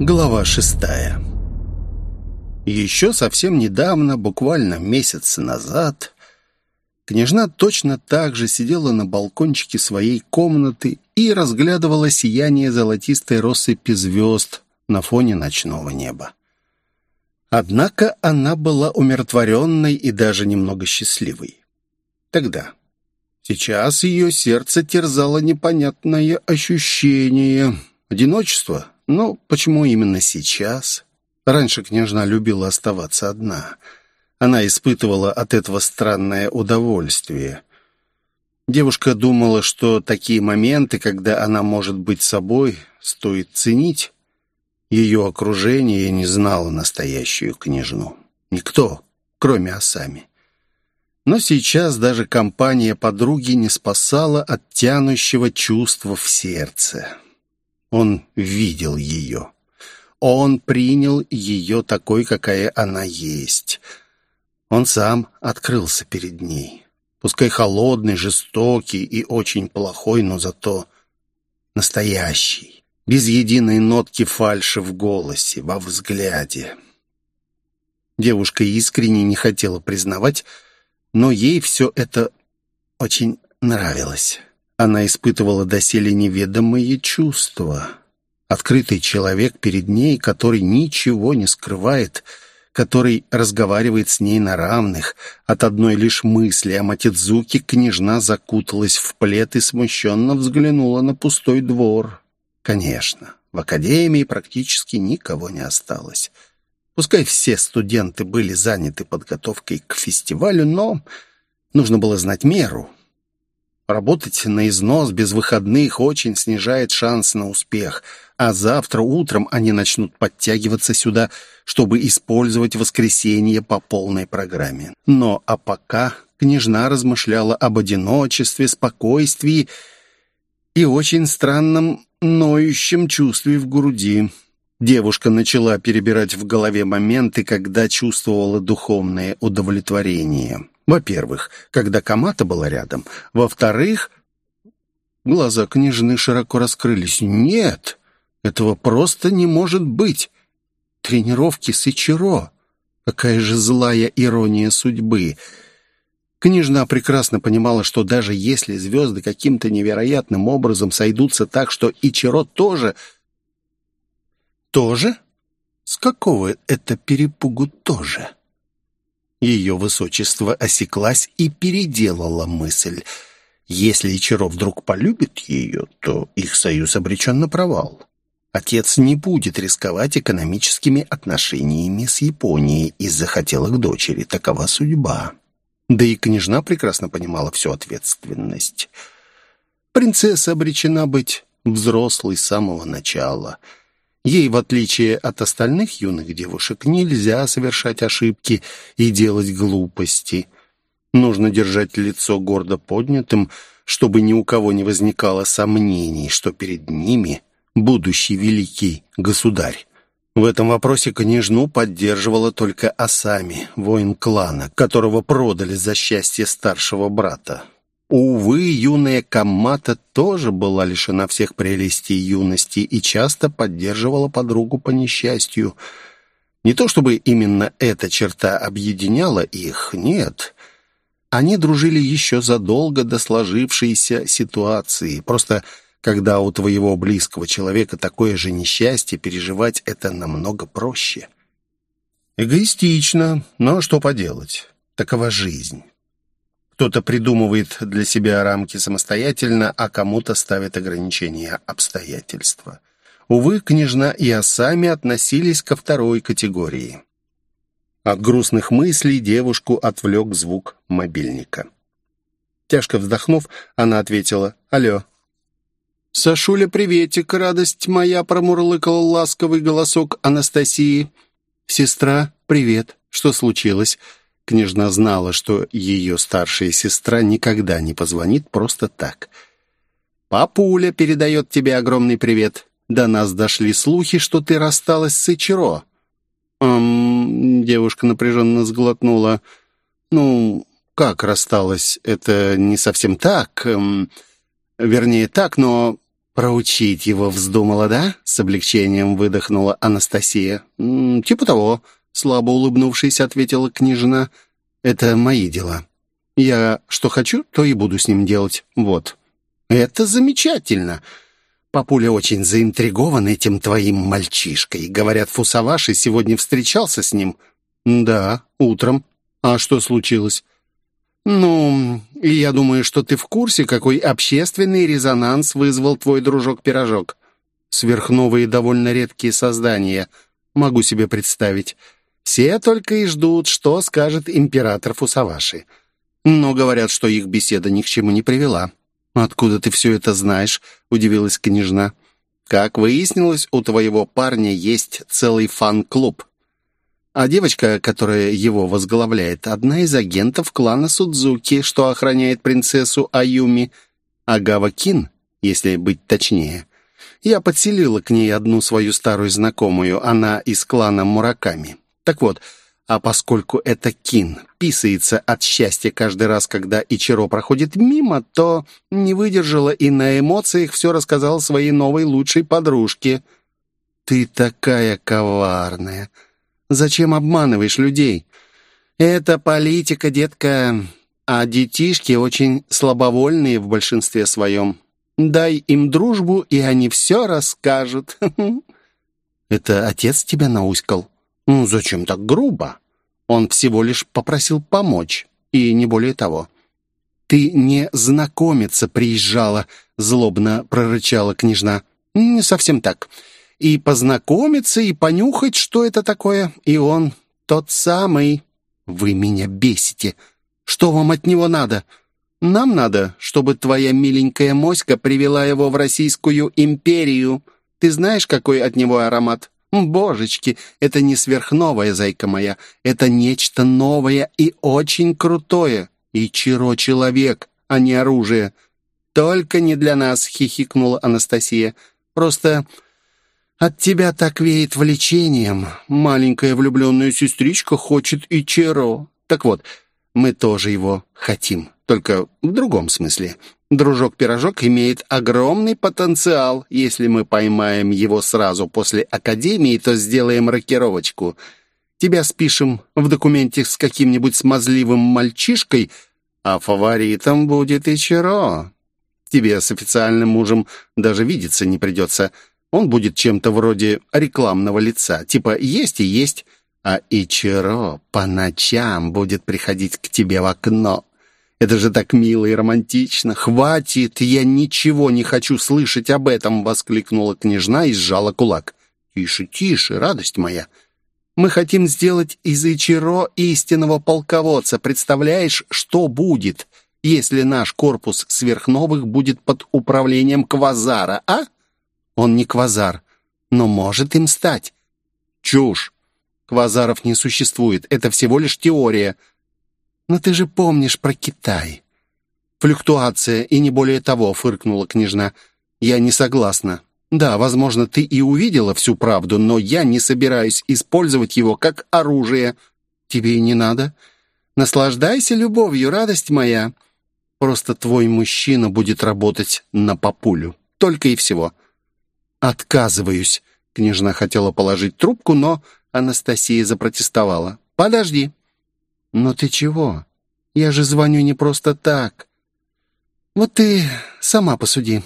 Глава шестая Еще совсем недавно, буквально месяц назад, княжна точно так же сидела на балкончике своей комнаты и разглядывала сияние золотистой россыпи звезд на фоне ночного неба. Однако она была умиротворенной и даже немного счастливой. Тогда. Сейчас ее сердце терзало непонятное ощущение. Одиночество? Но почему именно сейчас? Раньше княжна любила оставаться одна. Она испытывала от этого странное удовольствие. Девушка думала, что такие моменты, когда она может быть собой, стоит ценить. Ее окружение не знало настоящую княжну. Никто, кроме Асами. Но сейчас даже компания подруги не спасала от тянущего чувства в сердце. Он видел ее. Он принял ее такой, какая она есть. Он сам открылся перед ней. Пускай холодный, жестокий и очень плохой, но зато настоящий. Без единой нотки фальши в голосе, во взгляде. Девушка искренне не хотела признавать, но ей все это очень нравилось. Она испытывала доселе неведомые чувства. Открытый человек перед ней, который ничего не скрывает, который разговаривает с ней на равных. От одной лишь мысли о Матидзуке княжна закуталась в плед и смущенно взглянула на пустой двор. Конечно, в академии практически никого не осталось. Пускай все студенты были заняты подготовкой к фестивалю, но нужно было знать меру — Работать на износ без выходных очень снижает шанс на успех, а завтра утром они начнут подтягиваться сюда, чтобы использовать воскресенье по полной программе. Но а пока княжна размышляла об одиночестве, спокойствии и очень странном ноющем чувстве в груди. Девушка начала перебирать в голове моменты, когда чувствовала духовное удовлетворение. Во-первых, когда Камата была рядом. Во-вторых, глаза княжны широко раскрылись. «Нет, этого просто не может быть. Тренировки с Ичиро. Какая же злая ирония судьбы!» Княжна прекрасно понимала, что даже если звезды каким-то невероятным образом сойдутся так, что Ичиро тоже... Тоже? С какого это перепугу тоже? Ее высочество осеклась и переделала мысль. Если Ичиро вдруг полюбит ее, то их союз обречен на провал. Отец не будет рисковать экономическими отношениями с Японией из-за хотелок дочери. Такова судьба. Да и княжна прекрасно понимала всю ответственность. Принцесса обречена быть взрослой с самого начала — Ей, в отличие от остальных юных девушек, нельзя совершать ошибки и делать глупости. Нужно держать лицо гордо поднятым, чтобы ни у кого не возникало сомнений, что перед ними будущий великий государь. В этом вопросе княжну поддерживала только Асами, воин клана, которого продали за счастье старшего брата. Увы, юная Камата тоже была лишена всех прелестей юности и часто поддерживала подругу по несчастью. Не то чтобы именно эта черта объединяла их, нет. Они дружили еще задолго до сложившейся ситуации. Просто когда у твоего близкого человека такое же несчастье, переживать это намного проще. Эгоистично, но что поделать, такова жизнь. Кто-то придумывает для себя рамки самостоятельно, а кому-то ставит ограничения обстоятельства. Увы, княжна и Асами относились ко второй категории. От грустных мыслей девушку отвлек звук мобильника. Тяжко вздохнув, она ответила «Алло». «Сашуля, приветик, радость моя!» промурлыкал ласковый голосок Анастасии. «Сестра, привет. Что случилось?» Княжна знала, что ее старшая сестра никогда не позвонит просто так. «Папуля передает тебе огромный привет. До нас дошли слухи, что ты рассталась с Ичиро». «Эм...» — девушка напряженно сглотнула. «Ну, как рассталась? Это не совсем так. Эм, вернее, так, но «Проучить его вздумала, да?» — с облегчением выдохнула Анастасия. «М -м, «Типа того», — слабо улыбнувшись, ответила княжна. «Это мои дела. Я что хочу, то и буду с ним делать. Вот». «Это замечательно!» Папуля очень заинтригован этим твоим мальчишкой. Говорят, Фусаваши сегодня встречался с ним. Да, утром. А что случилось? Ну, я думаю, что ты в курсе, какой общественный резонанс вызвал твой дружок-пирожок. Сверхновые довольно редкие создания. Могу себе представить. Все только и ждут, что скажет император Фусаваши. Но говорят, что их беседа ни к чему не привела. «Откуда ты все это знаешь?» — удивилась княжна. «Как выяснилось, у твоего парня есть целый фан-клуб. А девочка, которая его возглавляет, одна из агентов клана Судзуки, что охраняет принцессу Аюми, Агава Кин, если быть точнее. Я подселила к ней одну свою старую знакомую, она из клана Мураками. Так вот, а поскольку это Кин писается от счастья каждый раз, когда Ичиро проходит мимо, то не выдержала и на эмоциях все рассказала своей новой лучшей подружке. «Ты такая коварная! Зачем обманываешь людей?» «Это политика, детка, а детишки очень слабовольные в большинстве своем. Дай им дружбу, и они все расскажут». «Это отец тебя науськал?» «Ну, зачем так грубо? Он всего лишь попросил помочь, и не более того». «Ты не знакомиться приезжала», — злобно прорычала княжна. «Не совсем так. И познакомиться, и понюхать, что это такое. И он тот самый. Вы меня бесите. Что вам от него надо?» «Нам надо, чтобы твоя миленькая моська привела его в Российскую империю. Ты знаешь, какой от него аромат?» Божечки, это не сверхновая, зайка моя. Это нечто новое и очень крутое. И Чиро человек, а не оружие. Только не для нас, хихикнула Анастасия. Просто от тебя так веет влечением. Маленькая влюбленная сестричка хочет и Чиро. Так вот, мы тоже его хотим, только в другом смысле. Дружок-пирожок имеет огромный потенциал. Если мы поймаем его сразу после академии, то сделаем рокировочку. Тебя спишем в документе с каким-нибудь смазливым мальчишкой, а фаворитом будет Ичиро. Тебе с официальным мужем даже видеться не придется. Он будет чем-то вроде рекламного лица. Типа есть и есть, а Ичиро по ночам будет приходить к тебе в окно. Это же так мило и романтично. Хватит, я ничего не хочу слышать об этом, воскликнула княжна и сжала кулак. Тише, тише, радость моя. Мы хотим сделать из Ичиро истинного полководца. Представляешь, что будет, если наш корпус сверхновых будет под управлением Квазара, а? Он не Квазар, но может им стать. Чушь. Квазаров не существует. Это всего лишь теория. «Но ты же помнишь про Китай». «Флюктуация, и не более того», — фыркнула княжна. «Я не согласна. Да, возможно, ты и увидела всю правду, но я не собираюсь использовать его как оружие. Тебе и не надо. Наслаждайся любовью, радость моя. Просто твой мужчина будет работать на папулю. Только и всего». «Отказываюсь». Княжна хотела положить трубку, но Анастасия запротестовала. «Подожди. «Но ты чего? Я же звоню не просто так. Вот ты сама посуди.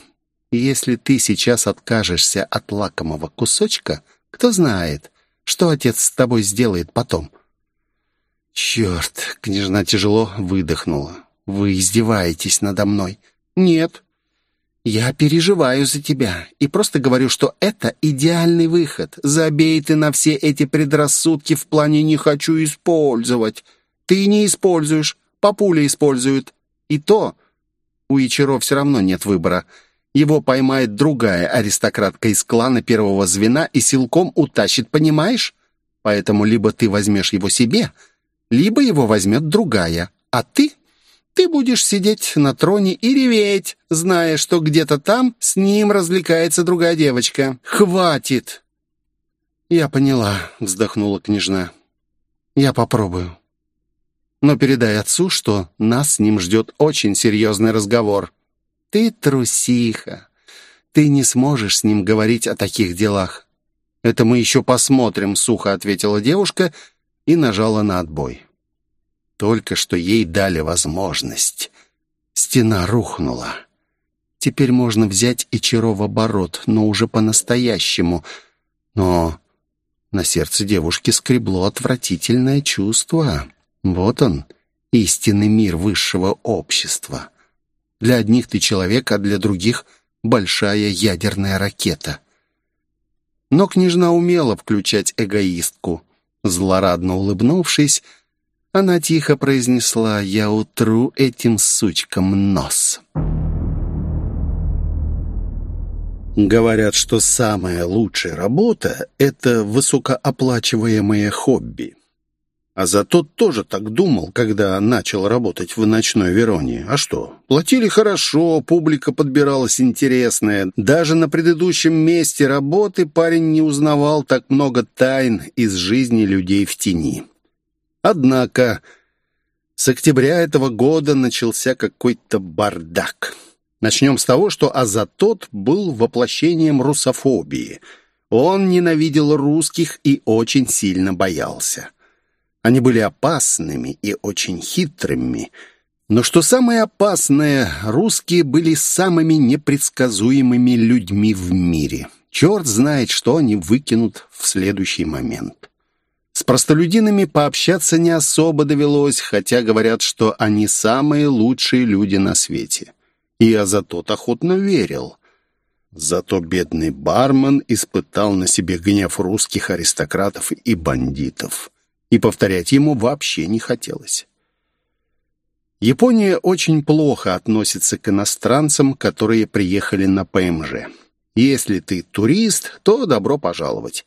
Если ты сейчас откажешься от лакомого кусочка, кто знает, что отец с тобой сделает потом?» «Черт!» — княжна тяжело выдохнула. «Вы издеваетесь надо мной?» «Нет. Я переживаю за тебя и просто говорю, что это идеальный выход. Забей ты на все эти предрассудки в плане «не хочу использовать». Ты не используешь, папуля использует. И то у Ичиро все равно нет выбора. Его поймает другая аристократка из клана первого звена и силком утащит, понимаешь? Поэтому либо ты возьмешь его себе, либо его возьмет другая. А ты? Ты будешь сидеть на троне и реветь, зная, что где-то там с ним развлекается другая девочка. Хватит!» «Я поняла», — вздохнула княжна. «Я попробую». Но передай отцу, что нас с ним ждет очень серьезный разговор. Ты трусиха. ты не сможешь с ним говорить о таких делах». «Это мы еще посмотрим», — сухо ответила девушка и нажала на отбой. Только что ей дали возможность. Стена рухнула. Теперь можно взять Ичиро в оборот, но уже по-настоящему. Но на сердце девушки скребло отвратительное чувство. Вот он, истинный мир высшего общества. Для одних ты человек, а для других — большая ядерная ракета. Но княжна умела включать эгоистку. Злорадно улыбнувшись, она тихо произнесла «Я утру этим сучкам нос». Говорят, что самая лучшая работа — это высокооплачиваемое хобби. А зато тоже так думал, когда начал работать в ночной Вероне. А что? Платили хорошо, публика подбиралась интересная. Даже на предыдущем месте работы парень не узнавал так много тайн из жизни людей в тени. Однако с октября этого года начался какой-то бардак. Начнем с того, что Азатот был воплощением русофобии. Он ненавидел русских и очень сильно боялся. Они были опасными и очень хитрыми. Но что самое опасное, русские были самыми непредсказуемыми людьми в мире. Черт знает, что они выкинут в следующий момент. С простолюдинами пообщаться не особо довелось, хотя говорят, что они самые лучшие люди на свете. И я за тот охотно верил. Зато бедный бармен испытал на себе гнев русских аристократов и бандитов. И повторять ему вообще не хотелось. Япония очень плохо относится к иностранцам, которые приехали на ПМЖ. Если ты турист, то добро пожаловать.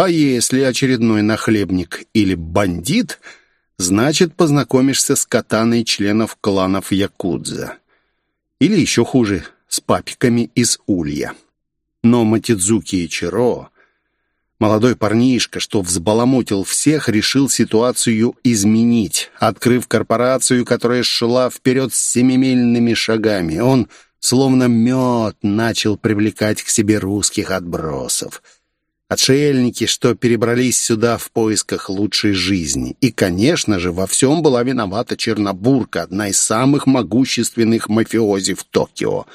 А если очередной нахлебник или бандит, значит, познакомишься с катаной членов кланов Якудза. Или еще хуже, с папиками из Улья. Но Матидзуки Ичиро, молодой парнишка, что взбаламутил всех, решил ситуацию изменить, открыв корпорацию, которая шла вперед с семимильными шагами. Он, словно мед, начал привлекать к себе русских отбросов — Отшельники, что перебрались сюда в поисках лучшей жизни. И, конечно же, во всем была виновата Чернобурка, одна из самых могущественных мафиози в Токио.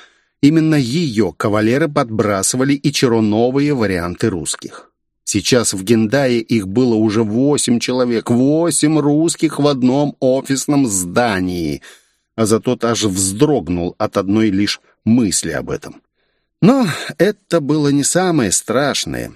Именно ее кавалеры подбрасывали и Чиро новые варианты русских. Сейчас в Гендае их было уже восемь человек, восемь русских в одном офисном здании. А зато аж вздрогнул от одной лишь мысли об этом. Но это было не самое страшное.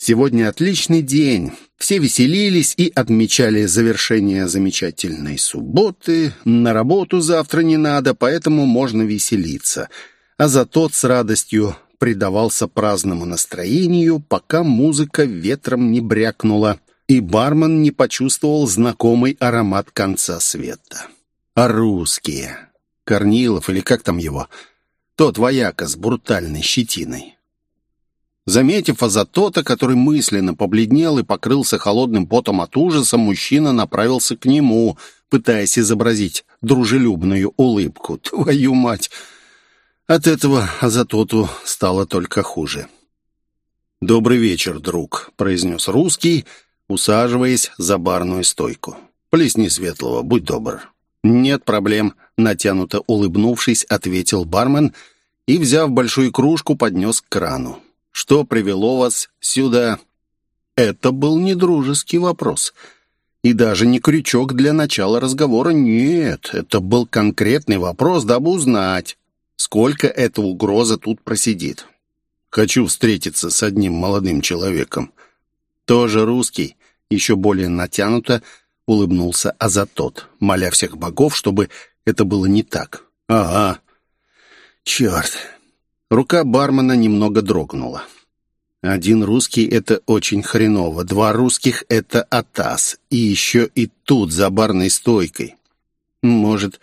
Сегодня отличный день. Все веселились и отмечали завершение замечательной субботы. На работу завтра не надо, поэтому можно веселиться. А за тот с радостью предавался праздному настроению, пока музыка ветром не брякнула, и бармен не почувствовал знакомый аромат конца света. А русские? Корнилов или как там его? Тот вояка с брутальной щетиной. Заметив Азатота, который мысленно побледнел и покрылся холодным потом от ужаса, мужчина направился к нему, пытаясь изобразить дружелюбную улыбку. «Твою мать!» От этого Азатоту стало только хуже. «Добрый вечер, друг», — произнес русский, усаживаясь за барную стойку. «Плесни светлого, будь добр». «Нет проблем», — натянуто улыбнувшись, ответил бармен и, взяв большую кружку, поднес к крану. Что привело вас сюда?» Это был не дружеский вопрос. И даже не крючок для начала разговора. Нет, это был конкретный вопрос, дабы узнать, сколько эта угроза тут просидит. Хочу встретиться с одним молодым человеком. Тоже русский, еще более натянуто улыбнулся Азатот, моля всех богов, чтобы это было не так. «Ага. Черт, Рука бармена немного дрогнула. Один русский — это очень хреново, два русских — это атас, и еще и тут, за барной стойкой. Может,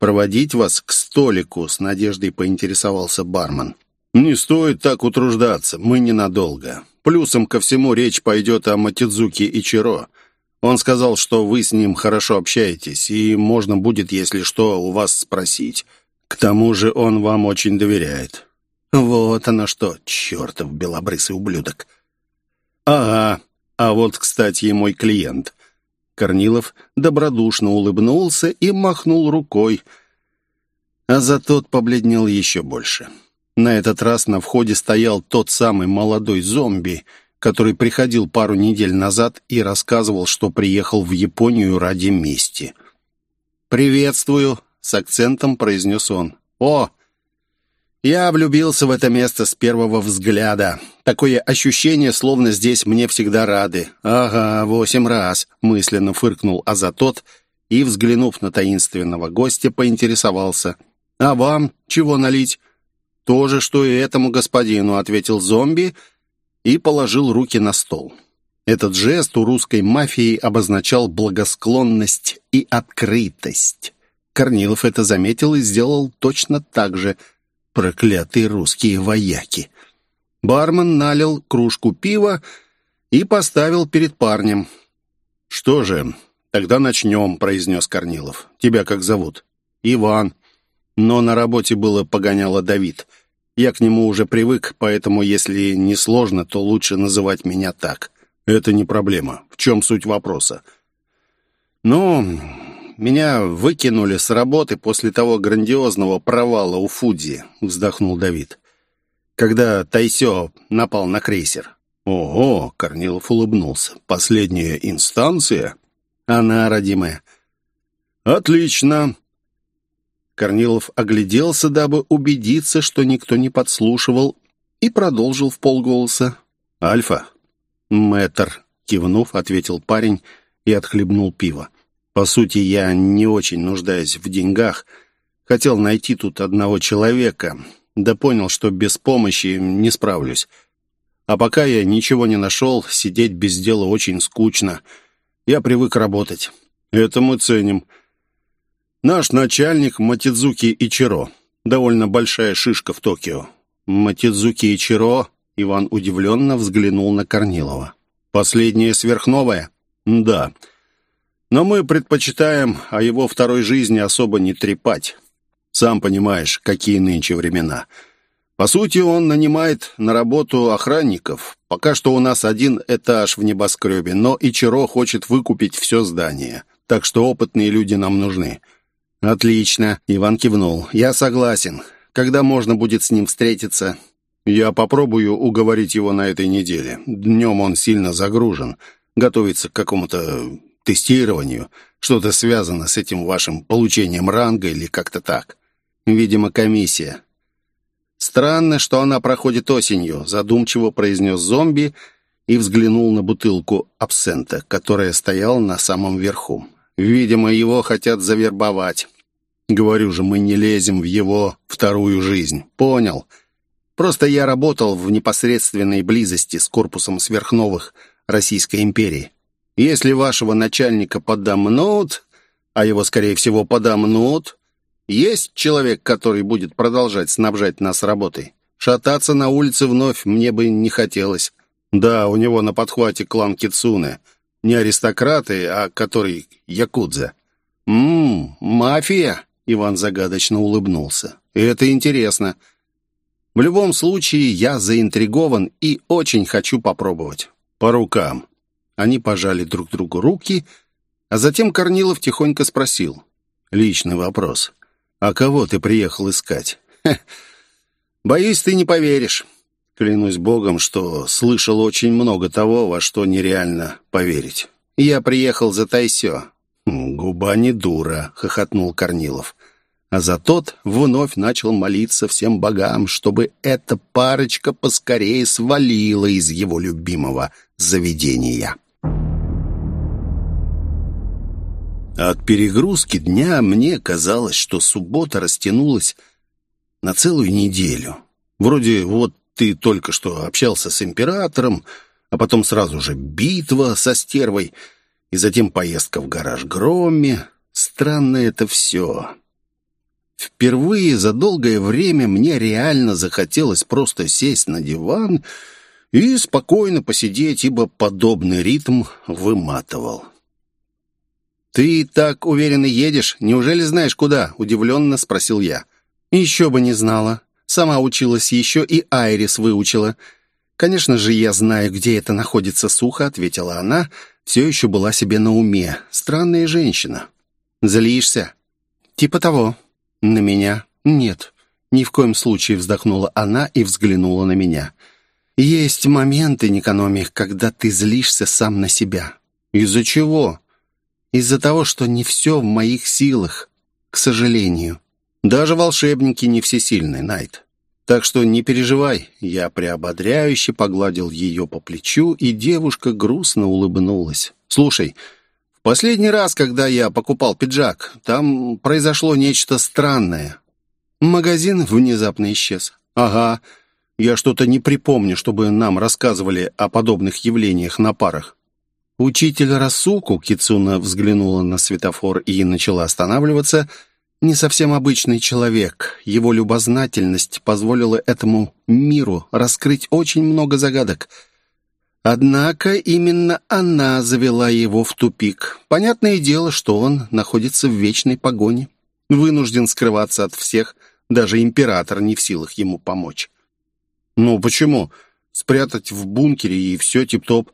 проводить вас к столику, с надеждой поинтересовался бармен. Не стоит так утруждаться, мы ненадолго. Плюсом ко всему речь пойдет о Матидзуке и Чиро. Он сказал, что вы с ним хорошо общаетесь, и можно будет, если что, у вас спросить. К тому же он вам очень доверяет. Вот оно что, чертов белобрысый ублюдок. Ага, а вот, кстати, и мой клиент. Корнилов добродушно улыбнулся и махнул рукой, а за тот побледнел еще больше. На этот раз на входе стоял тот самый молодой зомби, который приходил пару недель назад и рассказывал, что приехал в Японию ради мести. «Приветствую», — с акцентом произнес он. «О, я влюбился в это место с первого взгляда. Такое ощущение, словно здесь мне всегда рады. Ага, восемь раз, мысленно фыркнул Азатот и, взглянув на таинственного гостя, поинтересовался. А вам чего налить? То же, что и этому господину, ответил зомби и положил руки на стол. Этот жест у русской мафии обозначал благосклонность и открытость. Корнилов это заметил и сделал точно так же – Проклятые русские вояки. Бармен налил кружку пива и поставил перед парнем. «Что же, тогда начнем», — произнес Корнилов. «Тебя как зовут?» «Иван». Но на работе было погоняло Давид. Я к нему уже привык, поэтому, если не сложно, то лучше называть меня так. Это не проблема. В чем суть вопроса? «Ну, меня выкинули с работы после того грандиозного провала у Фудзи», — вздохнул Давид. «Когда Тайсё напал на крейсер». «Ого!» — Корнилов улыбнулся. «Последняя инстанция?» «Она, родимая». «Отлично!» Корнилов огляделся, дабы убедиться, что никто не подслушивал, и продолжил в полголоса. «Альфа?» «Мэтр», — кивнув, ответил парень и отхлебнул пиво. По сути, я не очень нуждаюсь в деньгах. Хотел найти тут одного человека, да понял, что без помощи не справлюсь. А пока я ничего не нашел, сидеть без дела очень скучно. Я привык работать. Это мы ценим. Наш начальник Матидзуки Ичиро. Довольно большая шишка в Токио. Матидзуки Ичиро... Иван удивленно взглянул на Корнилова. «Последнее сверхновое?» «Да». Но мы предпочитаем о его второй жизни особо не трепать. Сам понимаешь, какие нынче времена. По сути, он нанимает на работу охранников. Пока что у нас один этаж в небоскребе, но Ичиро хочет выкупить все здание. Так что опытные люди нам нужны». «Отлично», — Иван кивнул. «Я согласен. Когда можно будет с ним встретиться?» «Я попробую уговорить его на этой неделе. Днем он сильно загружен. Готовится к какому-то тестированию. Что-то связано с этим вашим получением ранга или как-то так. Видимо, комиссия. Странно, что она проходит осенью, задумчиво произнес зомби и взглянул на бутылку абсента, которая стояла на самом верху. Видимо, его хотят завербовать. Говорю же, мы не лезем в его вторую жизнь. Понял. Просто я работал в непосредственной близости с корпусом сверхновых Российской империи. Если вашего начальника подомнут, а его, скорее всего, подомнут, есть человек, который будет продолжать снабжать нас работой. Шататься на улице вновь мне бы не хотелось. Да, у него на подхвате клан Кицуне. Не аристократы, а который якудза. «Ммм, мафия?» — Иван загадочно улыбнулся. «Это интересно. В любом случае, я заинтригован и очень хочу попробовать. По рукам». Они пожали друг другу руки, а затем Корнилов тихонько спросил. «Личный вопрос. А кого ты приехал искать?» Хе. «Боюсь, ты не поверишь. Клянусь Богом, что слышал очень много того, во что нереально поверить. Я приехал за Тайсё». «Губа не дура», — хохотнул Корнилов. А за тот вновь начал молиться всем богам, чтобы эта парочка поскорее свалила из его любимого заведения. От перегрузки дня мне казалось, что суббота растянулась на целую неделю. Вроде вот ты только что общался с императором, а потом сразу же битва со стервой, и затем поездка в гараж Громме. Странно это все. Впервые за долгое время мне реально захотелось просто сесть на диван и спокойно посидеть, ибо подобный ритм выматывал. «Ты так уверенно едешь? Неужели знаешь, куда?» — удивленно спросил я. «Еще бы не знала. Сама училась еще и Айрис выучила. Конечно же, я знаю, где это находится, сухо, ответила она. Все еще была себе на уме. Странная женщина. Злишься? Типа того. На меня? Нет. Ни в коем случае вздохнула она и взглянула на меня. Есть моменты, Никономих, когда ты злишься сам на себя. Из-за чего? Из-за того, что не все в моих силах, к сожалению. Даже волшебники не всесильны, Найт. Так что не переживай. Я приободряюще погладил ее по плечу, и девушка грустно улыбнулась. Слушай, в последний раз, когда я покупал пиджак, там произошло нечто странное. Магазин внезапно исчез. Ага, я что-то не припомню, чтобы нам рассказывали о подобных явлениях на парах. Учитель Расуку, Кицуна взглянула на светофор и начала останавливаться, не совсем обычный человек. Его любознательность позволила этому миру раскрыть очень много загадок. Однако именно она завела его в тупик. Понятное дело, что он находится в вечной погоне. Вынужден скрываться от всех, даже император не в силах ему помочь. «Ну почему? Спрятать в бункере и все тип-топ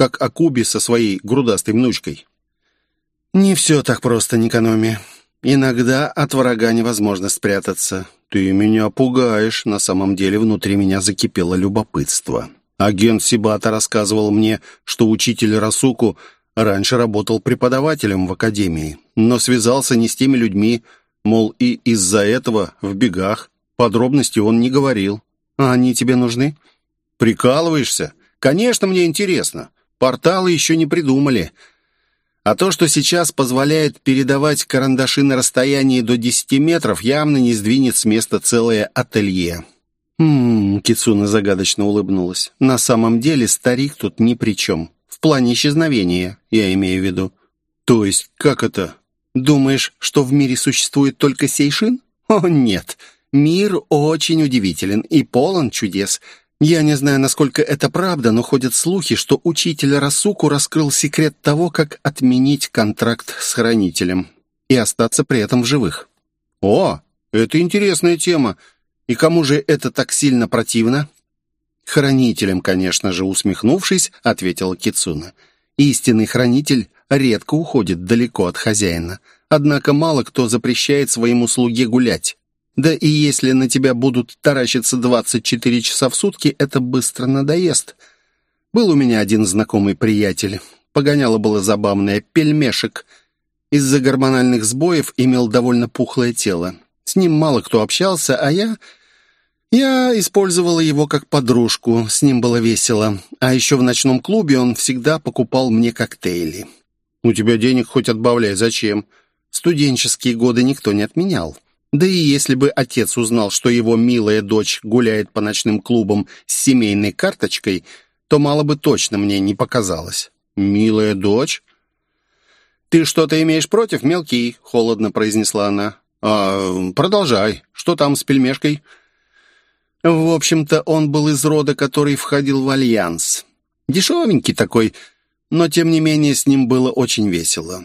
как Акуби со своей грудастой внучкой. «Не все так просто, Никономи. Иногда от врага невозможно спрятаться. Ты меня пугаешь. На самом деле внутри меня закипело любопытство. Агент Сибата рассказывал мне, что учитель Расуку раньше работал преподавателем в академии, но связался не с теми людьми, мол, и из-за этого в бегах. Подробностей он не говорил. А они тебе нужны? Прикалываешься? Конечно, мне интересно. Порталы еще не придумали. А то, что сейчас позволяет передавать карандаши на расстоянии до 10 метров, явно не сдвинет с места целое ателье. «Хм...» — Кицуна загадочно улыбнулась. «На самом деле старик тут ни при чем. В плане исчезновения, я имею в виду». «То есть, как это?» «Думаешь, что в мире существует только Сейшин?» «О, нет. Мир очень удивителен и полон чудес. Я не знаю, насколько это правда, но ходят слухи, что учитель Расуку раскрыл секрет того, как отменить контракт с хранителем и остаться при этом в живых. О, это интересная тема. И кому же это так сильно противно? Хранителем, конечно же, усмехнувшись, ответила Кицуна. Истинный хранитель редко уходит далеко от хозяина. Однако мало кто запрещает своему слуге гулять. Да и если на тебя будут таращиться 24 часа в сутки, это быстро надоест. Был у меня один знакомый приятель. Погоняло было забавное, пельмешек. Из-за гормональных сбоев имел довольно пухлое тело. С ним мало кто общался, а я... Я использовала его как подружку, с ним было весело. А еще в ночном клубе он всегда покупал мне коктейли. «У тебя денег хоть отбавляй, зачем?» Студенческие годы никто не отменял. Да и если бы отец узнал, что его милая дочь гуляет по ночным клубам с семейной карточкой, то мало бы точно мне не показалось. «Милая дочь?» «Ты что-то имеешь против, мелкий?» — холодно произнесла она. «А, продолжай. Что там с пельмешкой?» В общем-то, он был из рода, который входил в альянс. Дешевенький такой, но тем не менее с ним было очень весело.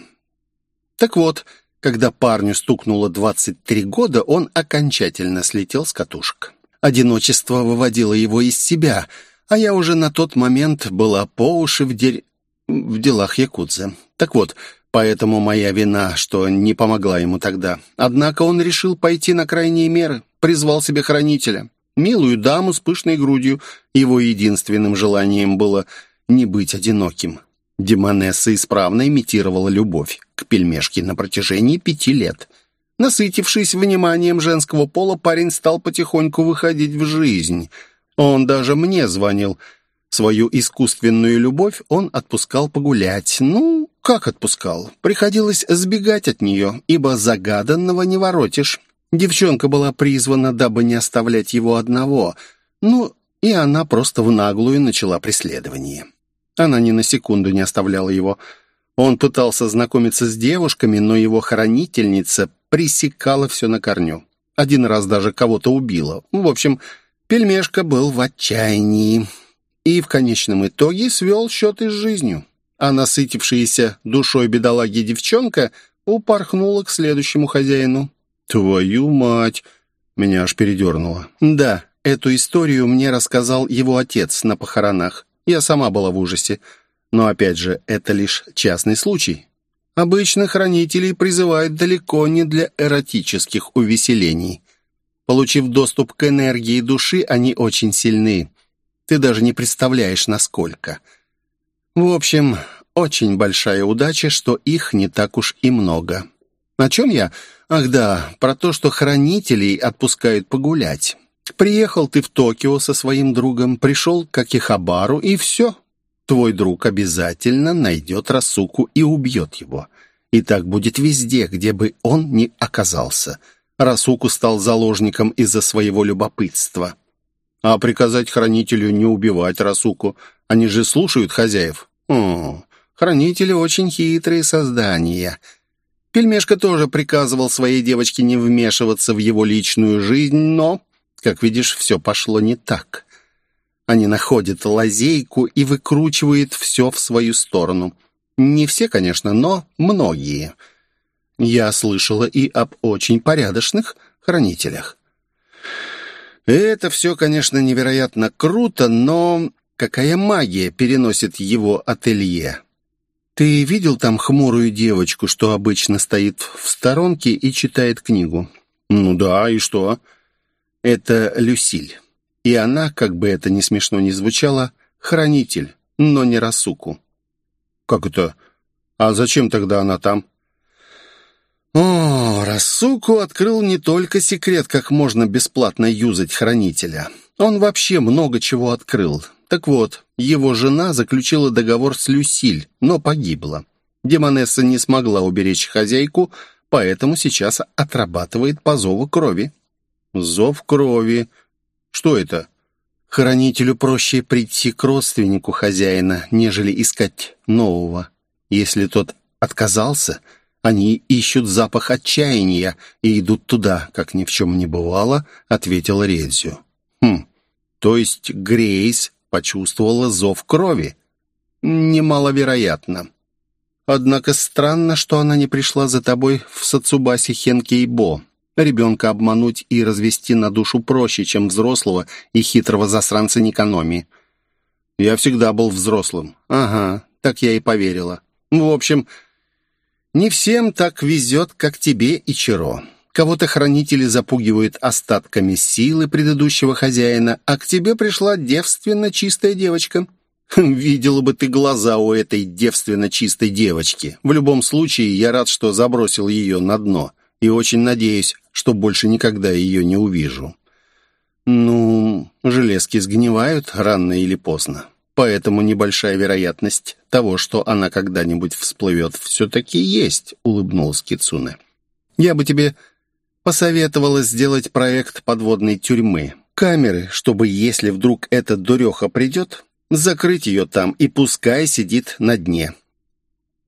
Так вот, когда парню стукнуло 23 года, он окончательно слетел с катушек. Одиночество выводило его из себя, а я уже на тот момент была по уши в, дерь... в делах Якудзы. Так вот, поэтому моя вина, что не помогла ему тогда. Однако он решил пойти на крайние меры, призвал себе хранителя. Милую даму с пышной грудью. Его единственным желанием было не быть одиноким. Демонесса исправно имитировала любовь к пельмешке на протяжении пяти лет. Насытившись вниманием женского пола, парень стал потихоньку выходить в жизнь. Он даже мне звонил. Свою искусственную любовь он отпускал погулять. Ну, как отпускал? Приходилось сбегать от нее, ибо загаданного не воротишь. Девчонка была призвана, дабы не оставлять его одного. Ну, и она просто в наглую начала преследование. Она ни на секунду не оставляла его. Он пытался знакомиться с девушками, но его хранительница пресекала все на корню. Один раз даже кого-то убила. В общем, пельмешка был в отчаянии. И в конечном итоге свел счеты с жизнью. А насытившаяся душой бедолаги девчонка упорхнула к следующему хозяину. «Твою мать! Меня аж передернуло. «Да, эту историю мне рассказал его отец на похоронах. Я сама была в ужасе. Но, опять же, это лишь частный случай. Обычно хранителей призывают далеко не для эротических увеселений. Получив доступ к энергии души, они очень сильны. Ты даже не представляешь, насколько. В общем, очень большая удача, что их не так уж и много. О чем я? Ах да, про то, что хранителей отпускают погулять. Приехал ты в Токио со своим другом, пришел к Акихабару, и все. Твой друг обязательно найдет Расуку и убьет его. И так будет везде, где бы он ни оказался. Расуку стал заложником из-за своего любопытства. А приказать хранителю не убивать Расуку, они же слушают хозяев. О, хранители очень хитрые создания. Пельмешка тоже приказывал своей девочке не вмешиваться в его личную жизнь, но, как видишь, все пошло не так. Они находят лазейку и выкручивают все в свою сторону. Не все, конечно, но многие. Я слышала и об очень порядочных хранителях. Это все, конечно, невероятно круто, но какая магия переносит его ателье? «Ты видел там хмурую девочку, что обычно стоит в сторонке и читает книгу?» «Ну да, и что?» «Это Люсиль. И она, как бы это ни смешно ни звучало, хранитель, но не Расуку». «Как это? А зачем тогда она там?» О, Расуку открыл не только секрет, как можно бесплатно юзать хранителя. Он вообще много чего открыл. Так вот, его жена заключила договор с Люсиль, но погибла. Демонесса не смогла уберечь хозяйку, поэтому сейчас отрабатывает по зову крови. Зов крови. Что это? Хранителю проще прийти к родственнику хозяина, нежели искать нового. Если тот отказался, они ищут запах отчаяния и идут туда, как ни в чем не бывало, ответил Редзю. Хм, то есть Грейс почувствовала зов крови. Немаловероятно. Однако странно, что она не пришла за тобой в Сацубаси Хенкейбо. Ребенка обмануть и развести на душу проще, чем взрослого и хитрого засранца Никономи. Я всегда был взрослым. Ага, так я и поверила. В общем, не всем так везет, как тебе и Чиро. Кого-то хранители запугивают остатками силы предыдущего хозяина, а к тебе пришла девственно чистая девочка. Видела бы ты глаза у этой девственно чистой девочки. В любом случае, я рад, что забросил ее на дно, и очень надеюсь, что больше никогда ее не увижу. Ну, железки сгнивают рано или поздно, поэтому небольшая вероятность того, что она когда-нибудь всплывет, все-таки есть, улыбнулась Кицуне. Я бы тебе посоветовала сделать проект подводной тюрьмы. Камеры, чтобы, если вдруг эта дуреха придет, закрыть ее там и пускай сидит на дне.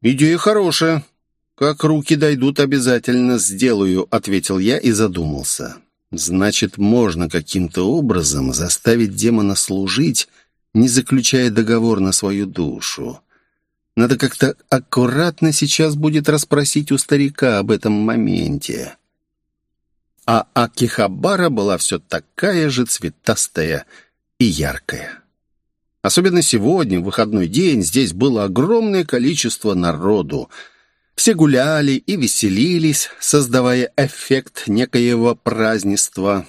«Идея хорошая. Как руки дойдут, обязательно сделаю», — ответил я и задумался. «Значит, можно каким-то образом заставить демона служить, не заключая договор на свою душу. Надо как-то аккуратно сейчас будет расспросить у старика об этом моменте» а Акихабара была все такая же цветастая и яркая. Особенно сегодня, в выходной день, здесь было огромное количество народу. Все гуляли и веселились, создавая эффект некоего празднества.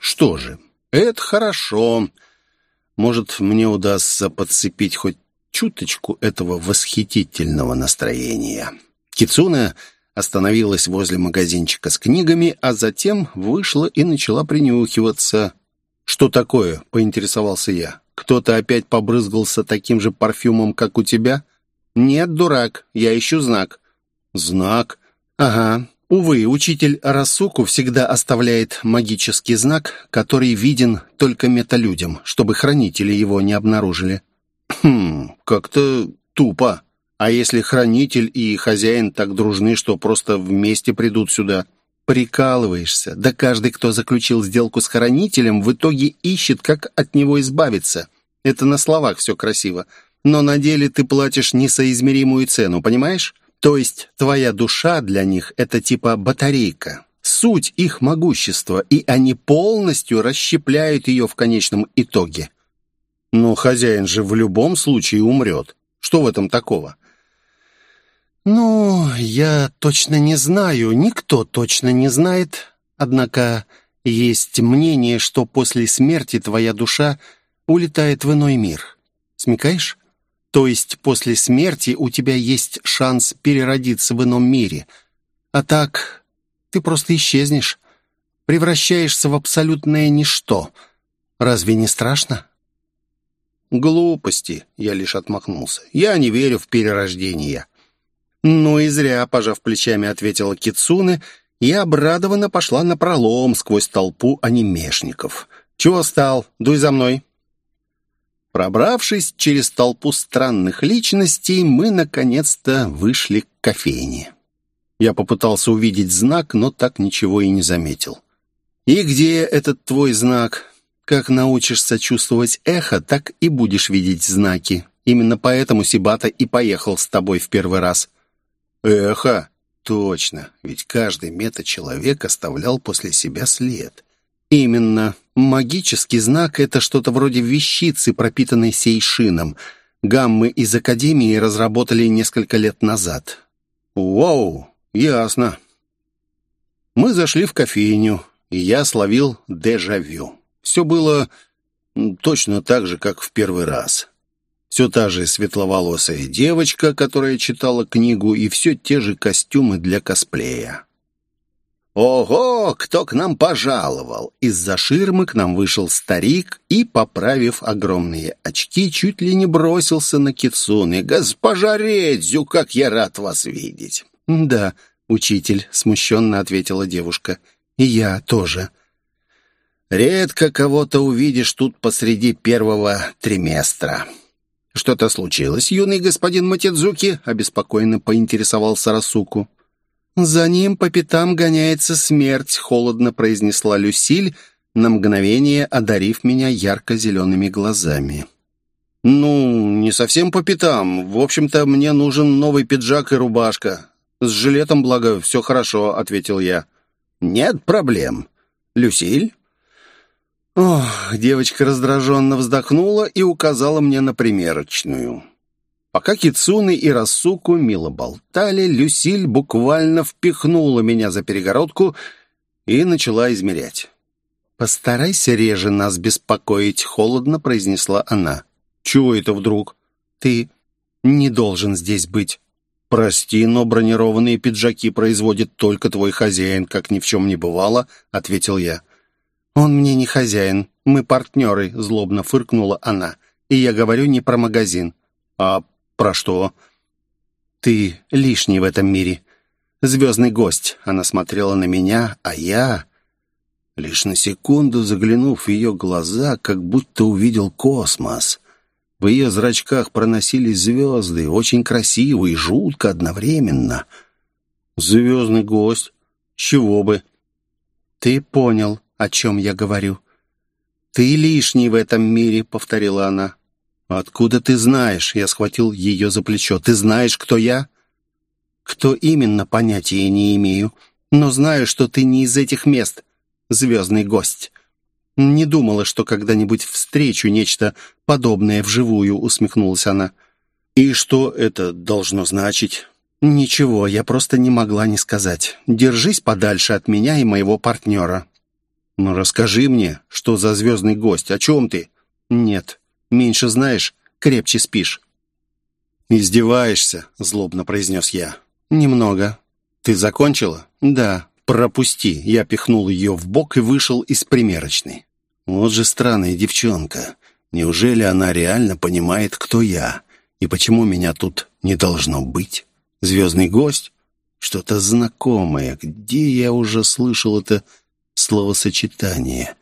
Что же, это хорошо. Может, мне удастся подцепить хоть чуточку этого восхитительного настроения. Кицуна остановилась возле магазинчика с книгами, а затем вышла и начала принюхиваться. «Что такое?» — поинтересовался я. «Кто-то опять побрызгался таким же парфюмом, как у тебя?» «Нет, дурак, я ищу знак». «Знак?» «Ага. Увы, учитель Расуку всегда оставляет магический знак, который виден только металюдям, чтобы хранители его не обнаружили». «Хм, как-то тупо». А если хранитель и хозяин так дружны, что просто вместе придут сюда? Прикалываешься. Да каждый, кто заключил сделку с хранителем, в итоге ищет, как от него избавиться. Это на словах все красиво. Но на деле ты платишь несоизмеримую цену, понимаешь? То есть твоя душа для них — это типа батарейка. суть их могущества, и они полностью расщепляют ее в конечном итоге. Но хозяин же в любом случае умрет. Что в этом такого? «Ну, я точно не знаю, никто точно не знает. Однако есть мнение, что после смерти твоя душа улетает в иной мир. Смекаешь? То есть после смерти у тебя есть шанс переродиться в ином мире. А так ты просто исчезнешь, превращаешься в абсолютное ничто. Разве не страшно?» «Глупости», — я лишь отмахнулся. «Я не верю в перерождение». «Ну и зря», — пожав плечами, ответила Кицуне, и обрадованно пошла на пролом сквозь толпу анимешников. «Чего стал? Дуй за мной». Пробравшись через толпу странных личностей, мы наконец-то вышли к кофейне. Я попытался увидеть знак, но так ничего и не заметил. «И где этот твой знак? Как научишься чувствовать эхо, так и будешь видеть знаки. Именно поэтому Сибата и поехал с тобой в первый раз». Эхо? Точно, ведь каждый мета-человек оставлял после себя след. Именно. Магический знак — это что-то вроде вещицы, пропитанной сейшином. Гаммы из Академии разработали несколько лет назад. Вау, ясно. Мы зашли в кофейню, и я словил дежавю. Все было точно так же, как в первый раз. Все та же светловолосая девочка, которая читала книгу, и все те же костюмы для косплея. «Ого, кто к нам пожаловал!» Из-за ширмы к нам вышел старик и, поправив огромные очки, чуть ли не бросился на Кицуны. «Госпожа Редзю, как я рад вас видеть!» «Да, учитель», — смущенно ответила девушка. «И я тоже». «Редко кого-то увидишь тут посреди первого триместра». «Что-то случилось, юный господин Матидзуки?» — обеспокоенно поинтересовался Расуку. «За ним по пятам гоняется смерть», — холодно произнесла Люсиль, на мгновение одарив меня ярко-зелеными глазами. «Ну, не совсем по пятам. В общем-то, мне нужен новый пиджак и рубашка. С жилетом, благо, все хорошо», — ответил я. «Нет проблем. Люсиль, Ох, девочка раздраженно вздохнула и указала мне на примерочную. Пока Кицуны и Расуку мило болтали, Люсиль буквально впихнула меня за перегородку и начала измерять. «Постарайся реже нас беспокоить», — холодно произнесла она. «Чего это вдруг?» «Ты не должен здесь быть». «Прости, но бронированные пиджаки производит только твой хозяин, как ни в чем не бывало», — ответил я. «Он мне не хозяин, мы партнеры», — злобно фыркнула она. «И я говорю не про магазин». «А про что?» «Ты лишний в этом мире. Звездный гость». Она смотрела на меня, а я... Лишь на секунду заглянув в ее глаза, как будто увидел космос. В ее зрачках проносились звезды, очень красиво и жутко одновременно. «Звездный гость? Чего бы?» «Ты понял о чем я говорю. «Ты лишний в этом мире», — повторила она. «Откуда ты знаешь?» — я схватил ее за плечо. «Ты знаешь, кто я?» «Кто именно, понятия не имею. Но знаю, что ты не из этих мест, звездный гость». «Не думала, что когда-нибудь встречу нечто подобное вживую», — усмехнулась она. «И что это должно значить?» «Ничего, я просто не могла не сказать. Держись подальше от меня и моего партнера. «Ну, расскажи мне, что за звездный гость, о чем ты?» «Нет, меньше знаешь, крепче спишь». «Издеваешься?» — злобно произнес я. «Немного». «Ты закончила?» «Да». «Пропусти». Я пихнул ее в бок и вышел из примерочной. Вот же странная девчонка. Неужели она реально понимает, кто я? И почему меня тут не должно быть? Звездный гость? Что-то знакомое. Где я уже слышал это словосочетание.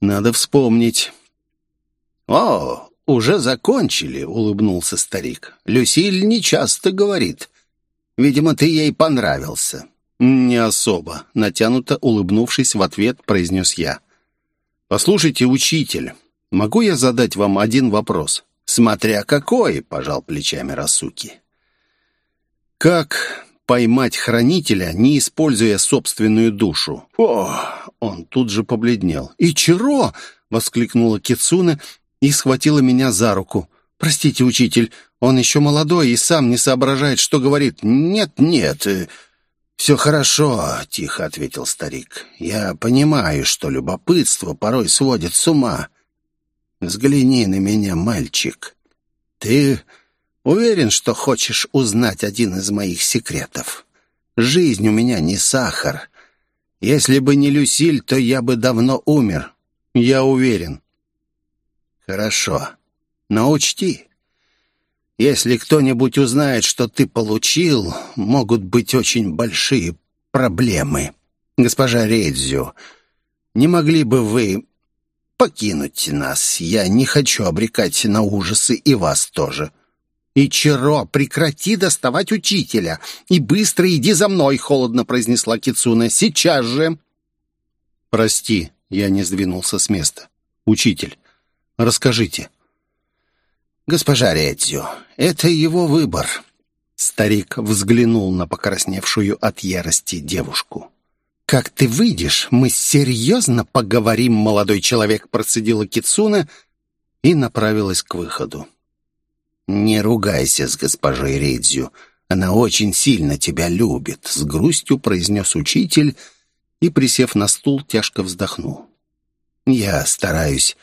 Надо вспомнить. «О, уже закончили», — улыбнулся старик. «Люсиль нечасто говорит. Видимо, ты ей понравился». «Не особо», — натянуто улыбнувшись в ответ, произнес я. «Послушайте, учитель, могу я задать вам один вопрос?» «Смотря какой», — пожал плечами Расуки. «Как поймать хранителя, не используя собственную душу. О, он тут же побледнел. «Ичиро!» — воскликнула Кицуна и схватила меня за руку. «Простите, учитель, он еще молодой и сам не соображает, что говорит. Нет, нет, э, все хорошо», — тихо ответил старик. «Я понимаю, что любопытство порой сводит с ума. Взгляни на меня, мальчик. Ты уверен, что хочешь узнать один из моих секретов? Жизнь у меня не сахар. Если бы не Люсиль, то я бы давно умер. Я уверен». «Хорошо. Но учти, если кто-нибудь узнает, что ты получил, могут быть очень большие проблемы. Госпожа Редзю, не могли бы вы покинуть нас? Я не хочу обрекать на ужасы и вас тоже». «Ичиро, прекрати доставать учителя и быстро иди за мной», — холодно произнесла Кицуна. «Сейчас же!» «Прости, я не сдвинулся с места. Учитель, расскажите». «Госпожа Редзю, это его выбор». Старик взглянул на покрасневшую от ярости девушку. «Как ты выйдешь, мы серьезно поговорим, молодой человек», процедила Кицуна и направилась к выходу. «Не ругайся с госпожой Редзю, она очень сильно тебя любит», с грустью произнес учитель и, присев на стул, тяжко вздохнул. «Я стараюсь